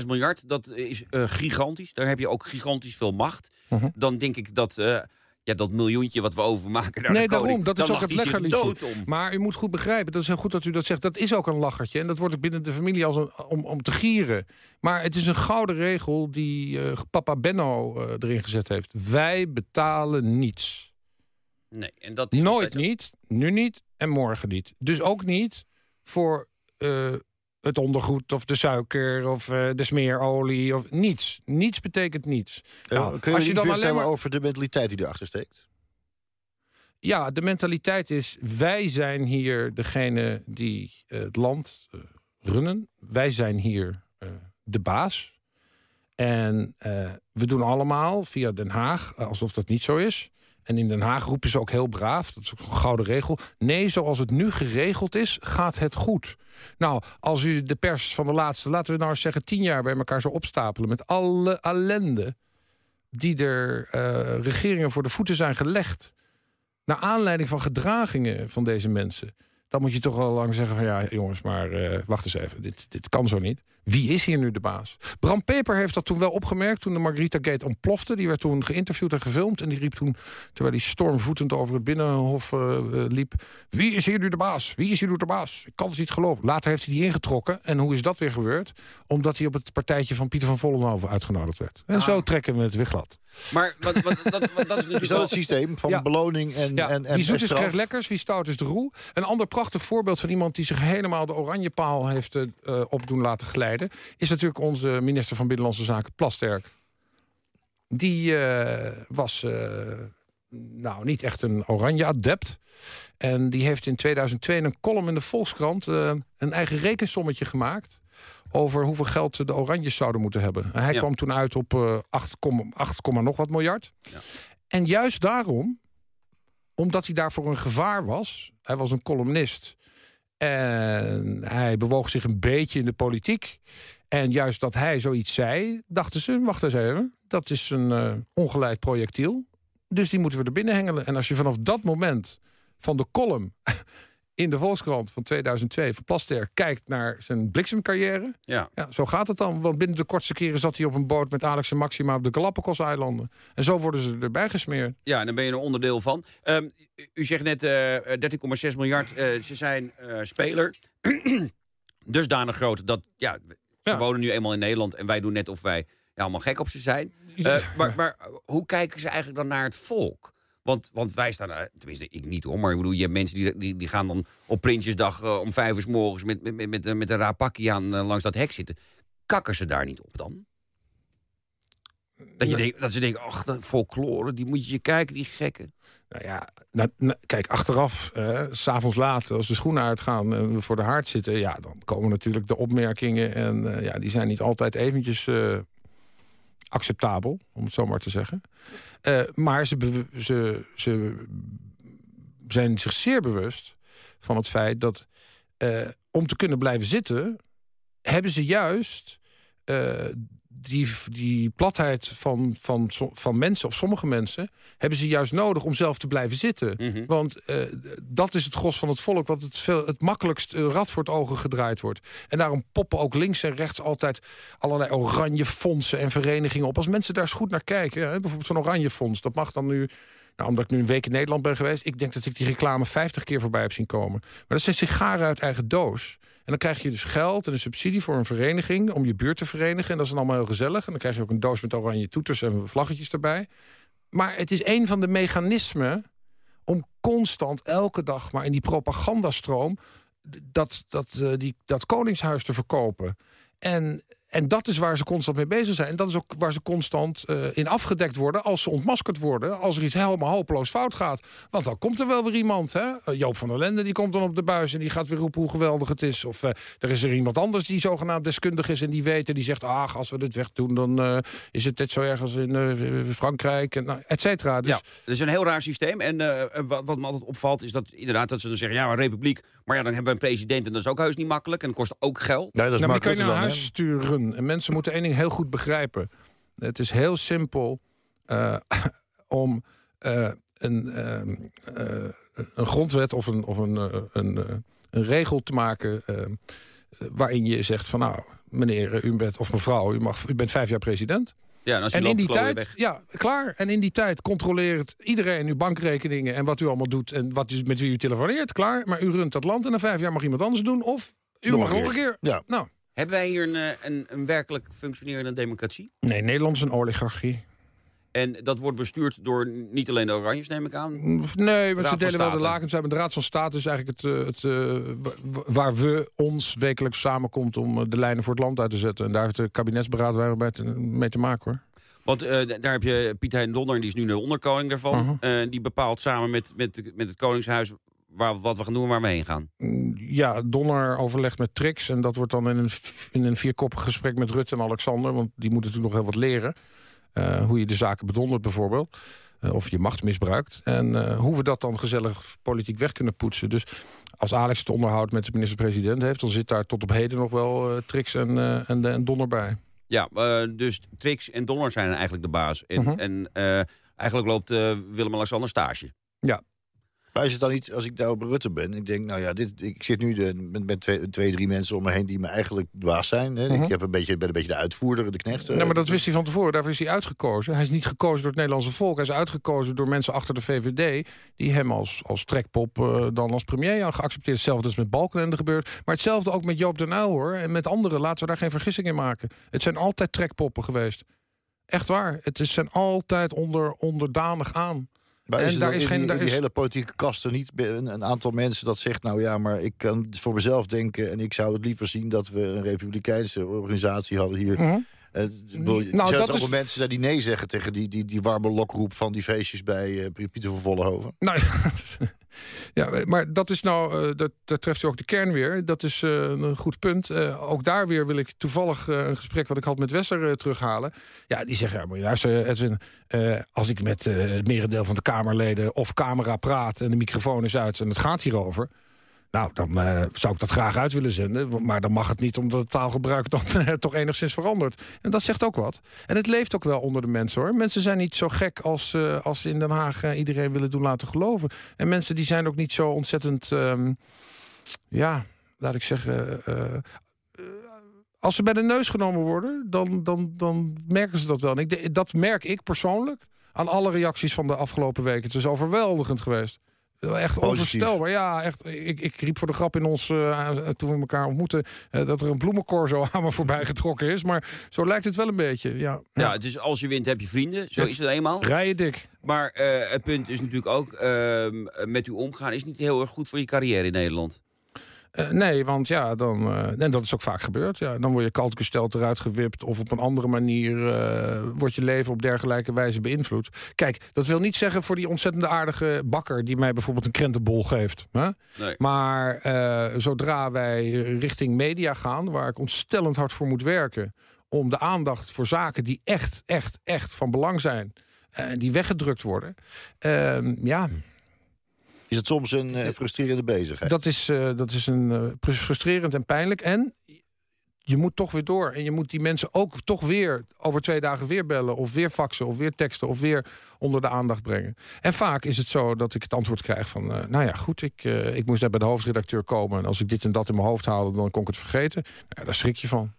13,6 miljard, dat is eh, gigantisch. Daar heb je ook gigantisch veel macht. Mhm. Dan denk ik dat, eh, ja, dat miljoentje wat we overmaken naar Nee, de koning... daarom. Dat is ook het om. Maar u moet goed begrijpen, dat is heel goed dat u dat zegt. Dat is ook een lachertje. En dat wordt ook binnen de familie als een, om, om te gieren. Maar het is een gouden regel die eh, papa Benno erin gezet heeft. Wij betalen niets. Nee, en dat is Nooit niet, nu niet en morgen niet. Dus ook niet voor het ondergoed of de suiker of eh, de smeerolie. Of niets. Niets betekent niets. Eh, Nou, kun je als je dan alleen maar- over de mentaliteit die erachter steekt? Ja, de mentaliteit is, wij zijn hier degene die eh, het land runnen. Wij zijn hier de baas. En we doen allemaal via Den Haag, alsof dat niet zo is. En in Den Haag roepen ze ook heel braaf, dat is ook een gouden regel... nee, zoals het nu geregeld is, gaat het goed. Nou, als u de pers van de laatste, laten we nou eens zeggen... tien jaar bij elkaar zou opstapelen met alle ellende... die er eh, regeringen voor de voeten zijn gelegd naar aanleiding van gedragingen van deze mensen... dan moet je toch wel lang zeggen van ja, jongens, maar eh, wacht eens even, dit, dit kan zo niet. Wie is hier nu de baas? Bram Peper heeft dat toen wel opgemerkt toen de Margarita Gate ontplofte. Die werd toen geïnterviewd en gefilmd. En die riep toen, terwijl hij stormvoetend over het binnenhof eh, eh, liep... Wie is hier nu de baas? Wie is hier nu de baas? Ik kan het niet geloven. Later heeft hij die ingetrokken. En hoe is dat weer gebeurd? Omdat hij op het partijtje van Pieter van Vollenhoven uitgenodigd werd. En zo trekken we het weer glad. Maar wat, wat, wat, wat- dat is Is dat het systeem van Ja. beloning en, Ja, en, en wie zoet en is krijgt lekkers, wie stout is de roe. Een ander prachtig voorbeeld van iemand die zich helemaal de oranje paal heeft eh, eh, op doen laten glijden... is natuurlijk onze minister van Binnenlandse Zaken, Plasterk. Die eh, was eh, nou niet echt een oranje adept. En die heeft in 2002 in een column in de Volkskrant... eh, een eigen rekensommetje gemaakt over hoeveel geld de Oranjes zouden moeten hebben. En hij Ja. kwam toen uit op eh 8, 8, nog wat miljard. Ja. En juist daarom, omdat hij daarvoor een gevaar was... hij was een columnist en hij bewoog zich een beetje in de politiek... en juist dat hij zoiets zei, dachten ze... wacht eens even, dat is een eh, ongeleid projectiel... dus die moeten we er binnen hengelen. En als je vanaf dat moment van de column in de Volkskrant van 2002 van Plaster kijkt naar zijn bliksemcarrière. Ja. Ja, zo gaat het dan. Want binnen de kortste keren zat hij op een boot met Alex en Maxima op de Galapagos-eilanden. En zo worden ze erbij gesmeerd. Ja, en daar ben je een onderdeel van. Ehm, u- zegt net eh 13,6 miljard. eh, ze zijn eh, speler. *clears throat* Dusdanig groot dat ja, Ja. wonen nu eenmaal in Nederland en wij doen net of wij ja, allemaal gek op ze zijn. Eh, maar, maar hoe kijken ze eigenlijk dan naar het volk? Want, want wij staan, eh, tenminste ik niet hoor, maar ik bedoel, je hebt mensen die, die, die gaan dan op Prinsjesdag eh, om vijf uur 's morgens met, met, met, met, met een raar pakje aan eh, langs dat hek zitten. Kakken ze daar niet op dan? Dat, je denkt, dat ze denken, ach, dat folklore, die moet je je kijken, die gekken. Nou ja, nou, nou, kijk, achteraf, eh, s'avonds laat, als de schoenen uitgaan en we voor de haard zitten... ja, dan komen natuurlijk de opmerkingen en eh, ja, die zijn niet altijd eventjes eh, acceptabel, om het zo maar te zeggen. Eh, maar ze, ze, ze zijn zich zeer bewust van het feit dat eh, om te kunnen blijven zitten... hebben ze juist eh, die, die platheid van, van, van mensen, of sommige mensen... hebben ze juist nodig om zelf te blijven zitten. Mhm. Want eh, dat is het gros van het volk... wat het, veel, het makkelijkst eh, rad voor het ogen gedraaid wordt. En daarom poppen ook links en rechts altijd... allerlei oranje fondsen en verenigingen op. Als mensen daar eens goed naar kijken... Bijvoorbeeld zo'n oranje fonds, dat mag dan nu... Nou, omdat ik nu een week in Nederland ben geweest... ik denk dat ik die reclame 50 keer voorbij heb zien komen. Maar dat zijn sigaren uit eigen doos. En dan krijg je dus geld en een subsidie voor een vereniging... om je buurt te verenigen. En dat is dan allemaal heel gezellig. En dan krijg je ook een doos met oranje toeters en vlaggetjes erbij. Maar het is een van de mechanismen om constant elke dag maar in die propagandastroom dat, dat, eh, die, dat koningshuis te verkopen. En, en dat is waar ze constant mee bezig zijn. En dat is ook waar ze constant eh, in afgedekt worden als ze ontmaskerd worden. Als er iets helemaal hopeloos fout gaat. Want dan komt er wel weer iemand. Hè? Eh, Joop van der Lende die komt dan op de buis en die gaat weer roepen hoe geweldig het is. Of eh, er is er iemand anders die zogenaamd deskundig is en die weet en die zegt... ach, als we dit wegdoen, dan eh, is het net zo erg als in eh, Frankrijk, en, nou, et cetera. Dus Ja, dat is een heel raar systeem. En eh, wat, wat me altijd opvalt is dat inderdaad dat ze dan zeggen... ja, een republiek, maar ja, dan hebben we een president... en dat is ook heus niet makkelijk en dat kost ook geld. Nee, dat is Ja, maar kan je Rutte naar huis sturen. En mensen moeten één ding heel goed begrijpen. Het is heel simpel eh, om eh, een, ehm, eh, een grondwet of een, of een, eh, een, eh, een regel te maken... waarin je zegt van nou, meneer, u bent, of mevrouw, u, mag, u bent vijf jaar president. Ja, en als je En in die tijd, ja, klaar. En in die tijd controleert iedereen uw bankrekeningen... en wat u allemaal doet en wat u, met wie u telefoneert, klaar. Maar u runt dat land en na vijf jaar mag iemand anders doen... of u Nog mag nog een keer. Ja. Nou, Hebben wij hier een, eh, een, een werkelijk functionerende democratie? nee, Nederland is een oligarchie. En dat wordt bestuurd door niet alleen de Oranjes, neem ik aan. Nee, want ze delen wel de lakens. De Raad van State is eigenlijk het, eh, het, eh, wa- waar we ons wekelijks samenkomt... om de lijnen voor het land uit te zetten. En daar heeft de kabinetsberaad mee te maken, hoor. Want daar heb je Piet Hein Donner, die is nu de onderkoning daarvan. Eh, die bepaalt samen met, met, met het Koningshuis waar, wat we gaan doen en waar we heen gaan. Mm, Ja, Donner overlegt met Trix. En dat wordt dan in een, in een vierkoppig gesprek met Rutte en Alexander. Want die moeten natuurlijk nog heel wat leren. Eh, hoe je de zaken bedondert bijvoorbeeld. Eh, of je macht misbruikt. En eh, hoe we dat dan gezellig politiek weg kunnen poetsen. Dus als Alex het onderhoud met de minister-president heeft... dan zit daar tot op heden nog wel Trix en, en, en Donner bij. Ja, dus Trix en Donner zijn eigenlijk de baas. En, Mhm. en eigenlijk loopt Willem-Alexander stage. Maar is het dan niet, als ik daar op Rutte ben... ik denk, nou ja, dit, ik zit nu de, met, met twee, twee, drie mensen om me heen... die me eigenlijk dwaas zijn. Hè? Mhm. Ik heb een beetje, ben een beetje de uitvoerder, de knecht. eh, Nee, maar dat wist hij van tevoren. Daarvoor is hij uitgekozen. Hij is niet gekozen door het Nederlandse volk. Hij is uitgekozen door mensen achter de VVD... die hem als, als trekpop eh, dan als premier aan geaccepteerd. Hetzelfde is met Balkenende gebeurd. Maar hetzelfde ook met Joop den hoor. En met anderen. Laten we daar geen vergissing in maken. Het zijn altijd trekpoppen geweest. Echt waar. Het is, zijn altijd onder, onderdanig aan. Maar En is er daar is in geen- die, daar in die is- hele politieke kasten niet een, een aantal mensen dat zegt... nou ja, maar ik kan voor mezelf denken... en ik zou het liever zien dat we een republikeinse organisatie hadden hier... Ik bedoel, er Nou, zijn dat is- mensen zijn die nee zeggen tegen die, die, die warme lokroep van die feestjes bij eh, Pieter van Vollenhoven. Nou ja, *laughs* maar dat is nou, eh, dat, dat treft u ook de kern weer. Dat is eh, een goed punt. Eh, ook daar weer wil ik toevallig een gesprek wat ik had met Wester eh, terughalen. Ja, die zeggen, ja, als ik met het merendeel van de Kamerleden of camera praat en de microfoon is uit en het gaat hierover. Nou, dan eh, zou ik dat graag uit willen zenden. Maar dan mag het niet omdat het taalgebruik dan *laughs* toch enigszins verandert. En dat zegt ook wat. En het leeft ook wel onder de mensen hoor. Mensen zijn niet zo gek als, eh, als ze in Den Haag eh, iedereen willen doen laten geloven. En mensen die zijn ook niet zo ontzettend... ehm, ja, laat ik zeggen... als ze bij de neus genomen worden, dan, dan, dan merken ze dat wel. En dat merk ik persoonlijk aan alle reacties van de afgelopen weken. Het is overweldigend geweest. Echt onvoorstelbaar. Ja, echt. Ik, ik riep voor de grap in ons, eh, toen we elkaar ontmoetten... eh, dat er een bloemencorso *laughs* aan me voorbij getrokken is. Maar zo lijkt het wel een beetje. Ja, Ja, dus als je wint heb je vrienden. Zo Het- is het eenmaal. Rijen dik. Maar eh, het punt is natuurlijk ook, ehm, met u omgaan is niet heel erg goed voor je carrière in Nederland. Eh, nee, want ja, dan, eh, en dat is ook vaak gebeurd. Ja, dan word je kalt gesteld, eruit gewipt... of op een andere manier eh, wordt je leven op dergelijke wijze beïnvloed. Kijk, dat wil niet zeggen voor die ontzettende aardige bakker... die mij bijvoorbeeld een krentenbol geeft. Hè? Nee. Maar zodra wij richting media gaan... waar ik ontstellend hard voor moet werken... om de aandacht voor zaken die echt, echt, echt van belang zijn... en die weggedrukt worden... ehm, ja, Is het soms een eh, frustrerende bezigheid? dat is, eh, dat is een, eh, frustrerend en pijnlijk. En je moet toch weer door. En je moet die mensen ook toch weer over twee dagen weer bellen... of weer faxen, of weer teksten, of weer onder de aandacht brengen. En vaak is het zo dat ik het antwoord krijg van... nou ja, goed, ik, ik moest net bij de hoofdredacteur komen... en als ik dit en dat in mijn hoofd haalde, dan kon ik het vergeten. Nou, daar schrik je van.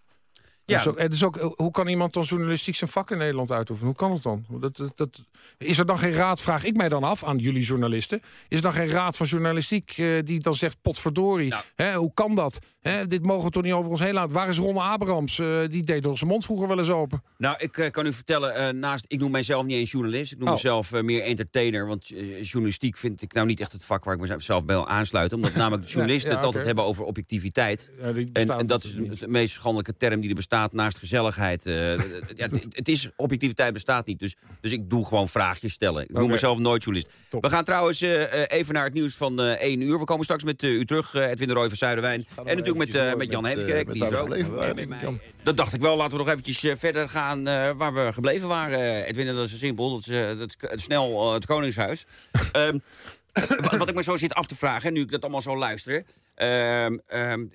Ja. Dus ook, het is ook, eh, hoe kan iemand dan journalistiek zijn vak in Nederland uitoefenen? Hoe kan het dan? Dat, dat, dat, is er dan geen raad, vraag ik mij dan af aan jullie journalisten... is er dan geen raad van journalistiek eh, die dan zegt... potverdorie, Nou. hè, hoe kan dat? Hè, dit mogen we toch niet over ons heen laten? Waar is Ron Abrams? Eh, die deed zijn mond vroeger wel eens open. Nou, ik eh, kan u vertellen, eh, naast, ik noem mijzelf niet eens journalist. Ik noem Oh. mezelf eh, meer entertainer. Want journalistiek vind ik nou niet echt het vak waar ik mezelf bij wil aansluiten. Omdat *laughs* namelijk journalisten ja, het altijd hebben over objectiviteit. Ja, En, en dat is niet. de meest schandelijke term die er bestaat naast gezelligheid. eh, *laughs* ja, het, het is, objectiviteit bestaat niet. Dus, dus ik doe gewoon vraagjes stellen. Ik noem mezelf nooit journalist. Top. We gaan trouwens even naar het nieuws van eh 1 uur. We komen straks met u terug, eh, Edwin de Rooij van Zuiderwijn. We En natuurlijk met, eh, door met Jan met, eh, Die is ook. gebleven Dat dacht ik wel. Laten we nog eventjes eh, verder gaan eh, waar we gebleven waren. Edwin, dat is simpel. Dat is dat, is snel het Koningshuis. *laughs* Ehm, wat, wat ik me zo zit af te vragen, nu ik dat allemaal zo luister. ehm, ehm,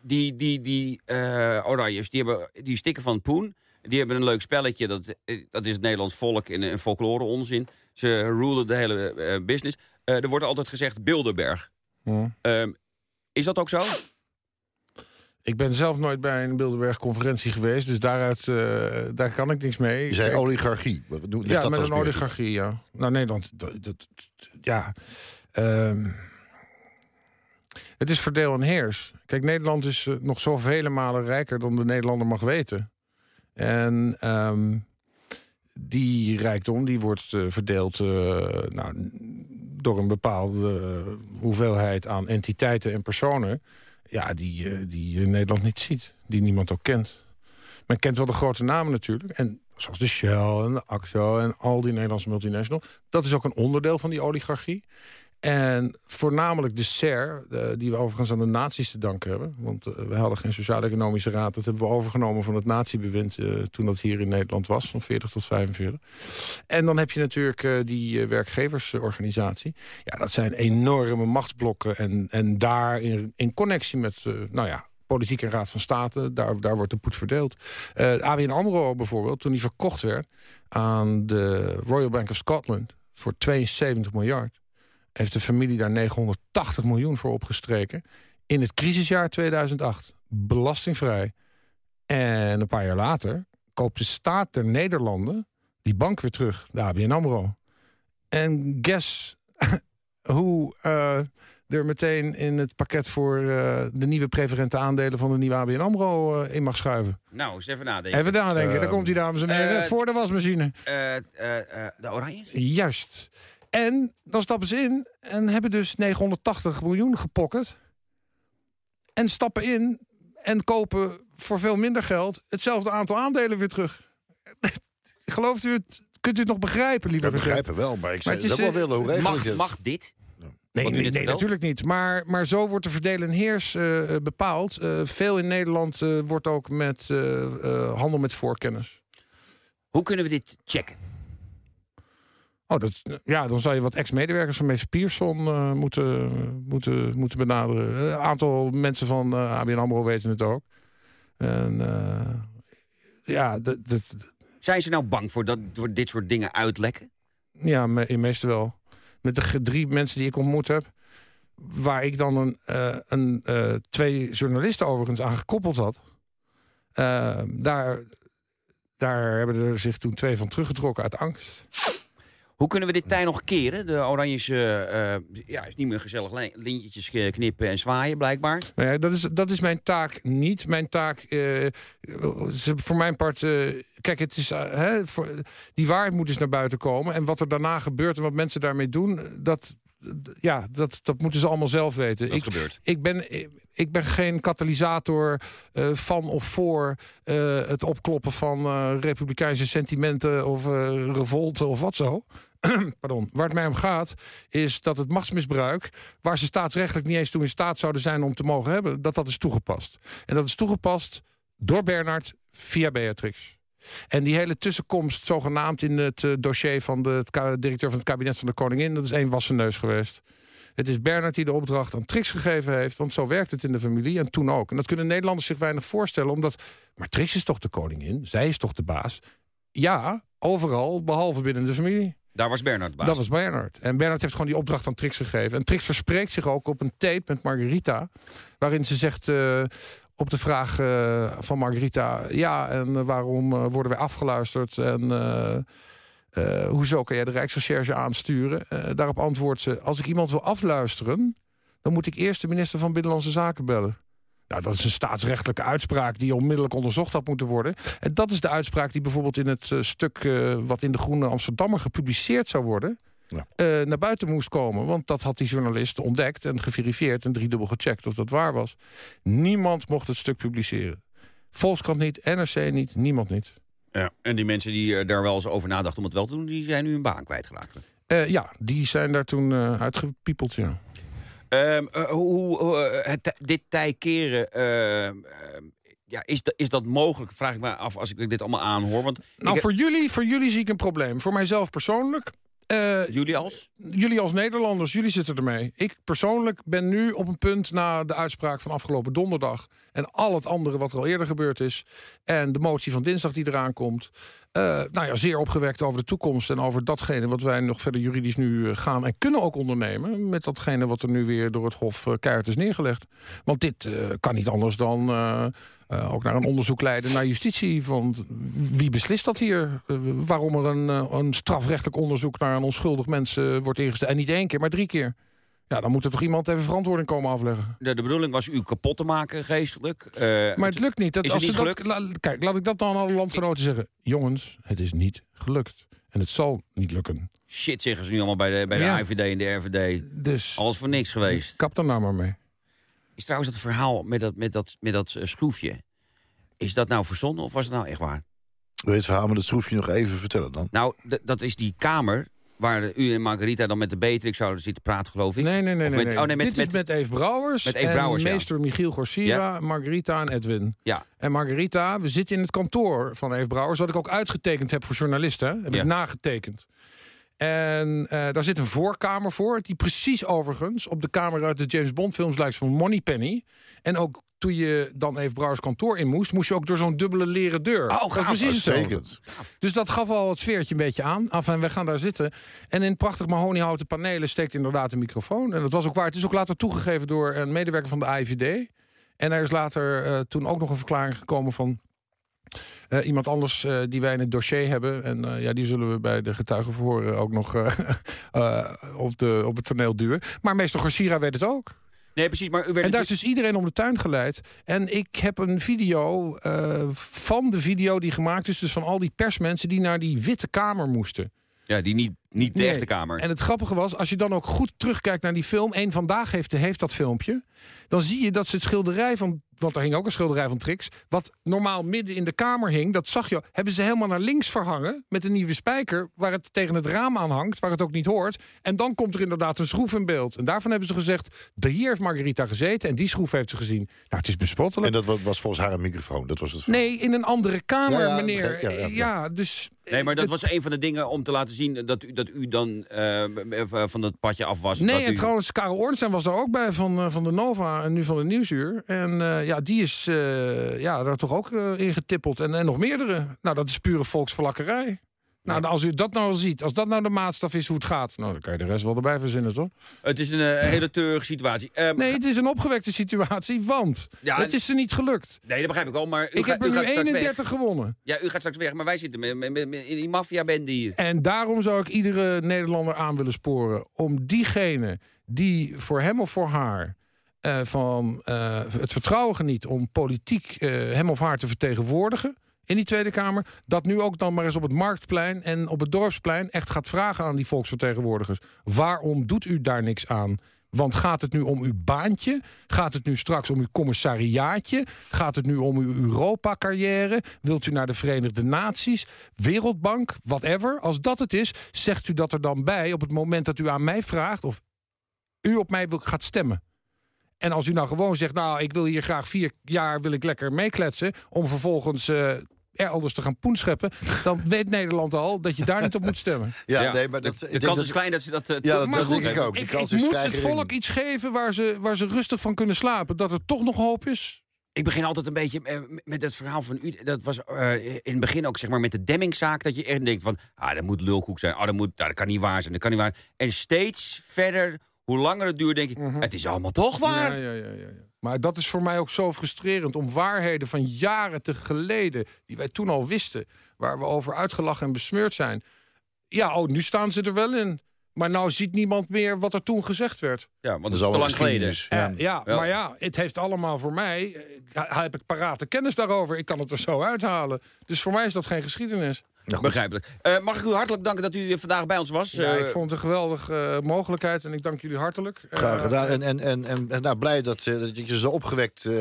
die die, die eh, Oranjes, die, hebben, die stikken van Poen. Die hebben een leuk spelletje. Dat, dat is het Nederlands volk in een folklore onzin. Ze rulen de hele business. Eh, er wordt altijd gezegd Bilderberg. Hm. Ehm, is dat ook zo? Ik ben zelf nooit bij een Bilderberg-conferentie geweest... dus daaruit eh, daar kan ik niks mee. Je zei oligarchie. Wat doe- Ja, dat met een toe? oligarchie, ja. Nou, Nederland, dat, dat- ja. ehm, het is verdeel en heers. Kijk, Nederland is eh, nog zo vele malen rijker dan de Nederlander mag weten. En ehm, die rijkdom die wordt eh, verdeeld nou, door een bepaalde hoeveelheid aan entiteiten en personen. Ja, die, eh, die in Nederland niet ziet. Die niemand ook kent. Men kent wel de grote namen natuurlijk. En zoals de Shell en de Axo en al die Nederlandse multinationals. Dat is ook een onderdeel van die oligarchie. En voornamelijk de eh, die we overigens aan de nazi's te danken hebben. Want eh, we hadden geen sociaal-economische raad. Dat hebben we overgenomen van het natiebewind eh, toen dat hier in Nederland was. Van 40 tot 45. En dan heb je natuurlijk eh, die werkgeversorganisatie. Ja, dat zijn enorme machtsblokken. En, en daar in, in connectie met, nou ja, politiek en raad van state, daar, daar wordt de poet verdeeld. Eh ABN AMRO bijvoorbeeld, toen die verkocht werd aan de Royal Bank of Scotland voor 72 miljard. Heeft de familie daar 980 miljoen voor opgestreken. In het crisisjaar 2008. Belastingvrij. En een paar jaar later koopt de staat der Nederlanden die bank weer terug, de ABN AMRO. En guess *laughs* hoe eh, er meteen in het pakket voor eh, de nieuwe preferente aandelen van de nieuwe ABN AMRO eh, in mag schuiven. Nou, eens even nadenken. Even nadenken, daar komt hij dames en heren, voor de wasmachine. De Oranjes? Juist. En dan stappen ze in en hebben dus 980 miljoen gepocket. En stappen in en kopen voor veel minder geld hetzelfde aantal aandelen weer terug. *laughs* Gelooft u het? Kunt u het nog begrijpen, lieve Ik begrijp het wel, maar ik zou het is, wel eh, willen. Hoe Mag, dit? mag dit? Nee, nee, natuurlijk niet. Maar, maar zo wordt de verdelen en heers eh, eh, bepaald. Eh, veel in Nederland eh, wordt ook met eh, eh, handel met voorkennis. Hoe kunnen we dit checken? Oh, dat, ja, dan zou je wat ex-medewerkers van Mees Pierson eh, moeten, moeten, moeten benaderen. Een aantal mensen van eh, ABN AMRO weten het ook. En eh, ja, dat, dat, Zijn ze nou bang voor dat voor dit soort dingen uitlekken? ja, me- in meeste wel. Met de drie mensen die ik ontmoet heb... waar ik dan een, een, twee journalisten overigens aan gekoppeld had... daar, daar hebben er zich toen twee van teruggetrokken uit angst. Hoe kunnen we dit tij nog keren? De Oranjes eh, eh, ja, is niet meer gezellig li- lintjes eh, knippen en zwaaien, blijkbaar. Nou ja, dat, is, dat is mijn taak niet. Mijn taak, eh, ze- voor mijn part... eh, kijk, het is, hè, voor, die waarheid moet dus naar buiten komen. En wat er daarna gebeurt en wat mensen daarmee doen... dat, ja, dat, dat moeten ze allemaal zelf weten. Dat Ik, gebeurt. ik ben, ik ben geen katalysator eh, van of voor eh, het opkloppen van eh, republikeinse sentimenten of eh revolte of wat zo. *clears throat* Pardon. Waar het mij om gaat is dat het machtsmisbruik, waar ze staatsrechtelijk niet eens toe in staat zouden zijn om te mogen hebben, dat dat is toegepast. En dat is toegepast door Bernard via Beatrix. En die hele tussenkomst, zogenaamd in het eh, dossier van de directeur van het kabinet van de koningin, dat is één wassen neus geweest. Het is Bernard die de opdracht aan Trix gegeven heeft, want zo werkt het in de familie en toen ook. En dat kunnen Nederlanders zich weinig voorstellen, omdat. Maar Trix is toch de koningin? Zij is toch de baas? Ja, overal, behalve binnen de familie. Daar was Bernard baas. Dat was Bernard. En Bernard heeft gewoon die opdracht aan Trix gegeven. En Trix verspreekt zich ook op een tape met Margarita. Waarin ze zegt eh, op de vraag eh, van Margarita... ja, en eh, waarom worden wij afgeluisterd? En hoezo kan jij de Rijksrecherche aansturen? Daarop antwoordt ze... als ik iemand wil afluisteren... dan moet ik eerst de minister van Binnenlandse Zaken bellen. Nou, dat is een staatsrechtelijke uitspraak die onmiddellijk onderzocht had moeten worden. En dat is de uitspraak die bijvoorbeeld in het eh, stuk... eh, wat in de Groene Amsterdammer gepubliceerd zou worden... Ja. eh, naar buiten moest komen. Want dat had die journalist ontdekt en geverifieerd... en driedubbel gecheckt of dat waar was. Niemand mocht het stuk publiceren. Volkskrant niet, NRC niet, niemand niet. Ja. En die mensen die daar wel eens over nadachten om het wel te doen, die zijn nu een baan kwijtgeraakt. Eh, ja, die zijn daar toen eh, uitgepiepeld, ja. Ehm, eh, hoe, hoe, eh, het, dit tij keren, ehm, ehm, ja, is, dat, is dat mogelijk? Vraag ik me af als ik dit allemaal aanhoor. Want Nou, ik, voor jullie, voor jullie zie ik een probleem. Voor mijzelf persoonlijk... eh, jullie als? jullie als Nederlanders, jullie zitten ermee. Ik persoonlijk ben nu op een punt na de uitspraak van afgelopen donderdag... en al het andere wat er al eerder gebeurd is... en de motie van dinsdag die eraan komt... eh, nou ja, zeer opgewekt over de toekomst en over datgene... wat wij nog verder juridisch nu eh, gaan en kunnen ook ondernemen... met datgene wat er nu weer door het Hof eh, keihard is neergelegd. Want dit kan niet anders dan... ook naar een onderzoek leiden naar justitie. Want wie beslist dat hier? Waarom er een, een strafrechtelijk onderzoek naar een onschuldig mens wordt ingesteld? En niet één keer, maar drie keer. Ja, dan moet er toch iemand even verantwoording komen afleggen. De, de bedoeling was u kapot te maken, geestelijk. Eh, Maar het lukt niet. Dat, Is het als niet we dat, la- kijk, laat ik dat dan aan alle landgenoten zeggen. Jongens, het is niet gelukt. En het zal niet lukken. Shit, zeggen ze nu allemaal bij de, bij de Ja. IVD en de RVD. Dus Alles voor niks geweest. kap er nou maar mee. Is trouwens dat verhaal met dat, met dat, met dat eh, schroefje... Is dat nou verzonnen of was het nou echt waar? Wil je het verhaal met het schroefje nog even vertellen dan? Nou, dat is die kamer waar u en Margarita dan met de Beatrix zouden zitten praten, geloof ik. Nee, nee, nee. Of met- nee. oh, nee, met- Dit met- is met Eve Brouwers. Met Eve en Brouwers, ja. meester Michiel Gorsira, Margarita en Edwin. Ja. En Margarita, we zitten in het kantoor van Eve Brouwers... wat ik ook uitgetekend heb voor journalisten. Heb Ja. ik nagetekend. En eh, daar zit een voorkamer voor... die precies overigens op de kamer uit de James Bond films lijkt van Moneypenny. En ook toen je dan even Brouwers kantoor in moest... moest je ook door zo'n dubbele leren deur. Oh, dat gaaf. precies hetzelfde. Uitstekend. Dus dat gaf al het sfeertje een beetje aan. Af en we gaan daar zitten. En in prachtig mahoniehouten panelen steekt inderdaad een microfoon. En dat was ook waar. Het is ook later toegegeven door een medewerker van de AIVD. En er is later eh, toen ook nog een verklaring gekomen van... eh, iemand anders eh, die wij in het dossier hebben. En eh, ja, die zullen we bij de getuigenverhoren ook nog eh, *laughs* eh, op, de, op het toneel duwen. Maar meester Gorsira weet het ook. Nee, precies, maar u werd En daar is dus iedereen om de tuin geleid. En ik heb een video eh, van de video die gemaakt is... dus van al die persmensen die naar die Witte Kamer moesten. Ja, die niet, niet de Nee. echte kamer. En het grappige was, als je dan ook goed terugkijkt naar die film... één Vandaag heeft, heeft dat filmpje... dan zie je dat ze het schilderij van... want er hing ook een schilderij van Trix... wat normaal midden in de kamer hing, dat zag je... hebben ze helemaal naar links verhangen met een nieuwe spijker... waar het tegen het raam aan hangt, waar het ook niet hoort. En dan komt er inderdaad een schroef in beeld. En daarvan hebben ze gezegd... hier heeft Margarita gezeten en die schroef heeft ze gezien. Nou, het is bespottelijk. En dat wa- was volgens haar een microfoon. Dat was het. Nee, in een andere kamer, Ja, ja, meneer. ja, ja, ja. dus... Nee, maar dat het- was een van de dingen om te laten zien dat u, dat u dan eh, van dat padje af was. Nee, en u... trouwens, Karel Ornstein was daar ook bij van, eh, van de Nova en nu van de Nieuwsuur. En eh, ja, die is eh, ja, daar toch ook eh, in getippeld. En, en nog meerdere. Nou, dat is pure volksverlakkerij. Nou, als u dat nou ziet, als dat nou de maatstaf is hoe het gaat... nou, dan kan je de rest wel erbij verzinnen, toch? Het is een eh, hele treurige situatie. Eh, Nee, het is een opgewekte situatie, want Ja, het is er niet gelukt. nee, dat begrijp ik al, maar u, Ik ga- heb er u nu gaat straks weg. 31 gewonnen. Ja, u gaat straks weg, maar wij zitten met, met, met- met- in die maffia-bende hier. En daarom zou ik iedere Nederlander aan willen sporen... om diegene die voor hem of voor haar... eh, van eh, het vertrouwen geniet om politiek hem of haar te vertegenwoordigen... in die Tweede Kamer, dat nu ook dan maar eens op het Marktplein... en op het Dorpsplein echt gaat vragen aan die volksvertegenwoordigers... waarom doet u daar niks aan? Want gaat het nu om uw baantje? Gaat het nu straks om uw commissariaatje? Gaat het nu om uw Europa-carrière? Wilt u naar de Verenigde Naties? Wereldbank? Whatever? Als dat het is, zegt u dat er dan bij... op het moment dat u aan mij vraagt of u op mij gaat stemmen. En als u nou gewoon zegt, nou, ik wil hier graag vier jaar wil ik lekker meekletsen... om vervolgens eh elders te gaan poenscheppen... dan *laughs* weet Nederland al dat je daar niet op moet stemmen. Ja, nee, maar dat, de ik de denk kans dat- is klein dat ze dat... eh, Ja, dat, Maar dat goed, denk ik ook. Ik, kans ik is moet het volk iets geven waar ze, waar ze rustig van kunnen slapen. Dat er toch nog hoop is. Ik begin altijd een beetje eh, met het verhaal van u. Dat was eh, in het begin ook zeg maar met de Demmingzaak. Dat je echt denkt van, ah, dat moet lulkoek zijn. Ah, dat, moet, dat kan niet waar zijn. Dat kan niet waar. En steeds verder, hoe langer het duurt, denk ik, het is allemaal toch waar. Ja, ja, ja, ja, ja. Maar dat is voor mij ook zo frustrerend om waarheden van jaren te geleden... die wij toen al wisten, waar we over uitgelachen en besmeurd zijn. Ja, oh, nu staan ze er wel in. Maar nou ziet niemand meer wat er toen gezegd werd. Ja, want Dat is te allemaal lang geleden. Eh, ja, Ja. maar ja, het heeft allemaal voor mij... eh, heb ik parate kennis daarover. Ik kan het er zo uithalen. Dus voor mij is dat geen geschiedenis. Nou. Begrijpelijk. Eh, mag ik u hartelijk danken dat u vandaag bij ons was? Ja, Eh, ik vond het een geweldige eh, mogelijkheid en ik dank jullie hartelijk. Graag gedaan. En, en, en, en, nou, blij dat, eh, dat je zo opgewekt eh,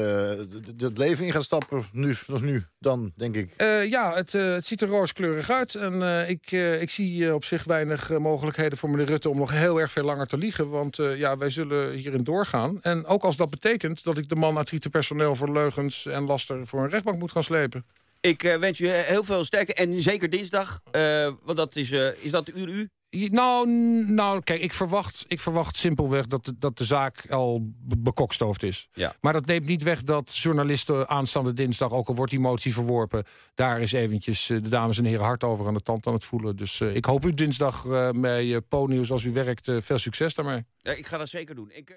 het leven in gaat stappen. Nu, nog nu, dan, denk ik. Eh, ja, het, eh, het ziet er rooskleurig uit. En eh, ik, eh, ik zie op zich weinig eh, mogelijkheden voor meneer Rutte... om nog heel erg veel langer te liegen. Want eh, ja, wij zullen hierin doorgaan. En ook als dat betekent dat ik de man uit personeel... voor leugens en laster voor een rechtbank moet gaan slepen. Ik eh, wens u heel veel sterkte. En zeker dinsdag. eh, want dat is, eh, is dat uur u? Nou, nou kijk, ik verwacht, ik verwacht simpelweg dat de, dat de zaak al be- bekokstoofd is. Ja. Maar dat neemt niet weg dat journalisten aanstaande dinsdag... ook al wordt die motie verworpen... daar is eventjes de dames en heren hard over aan de tand aan het voelen. Dus ik hoop u dinsdag bij uh, als u werkt... veel succes daarmee. Ja, ik ga dat zeker doen. Ik,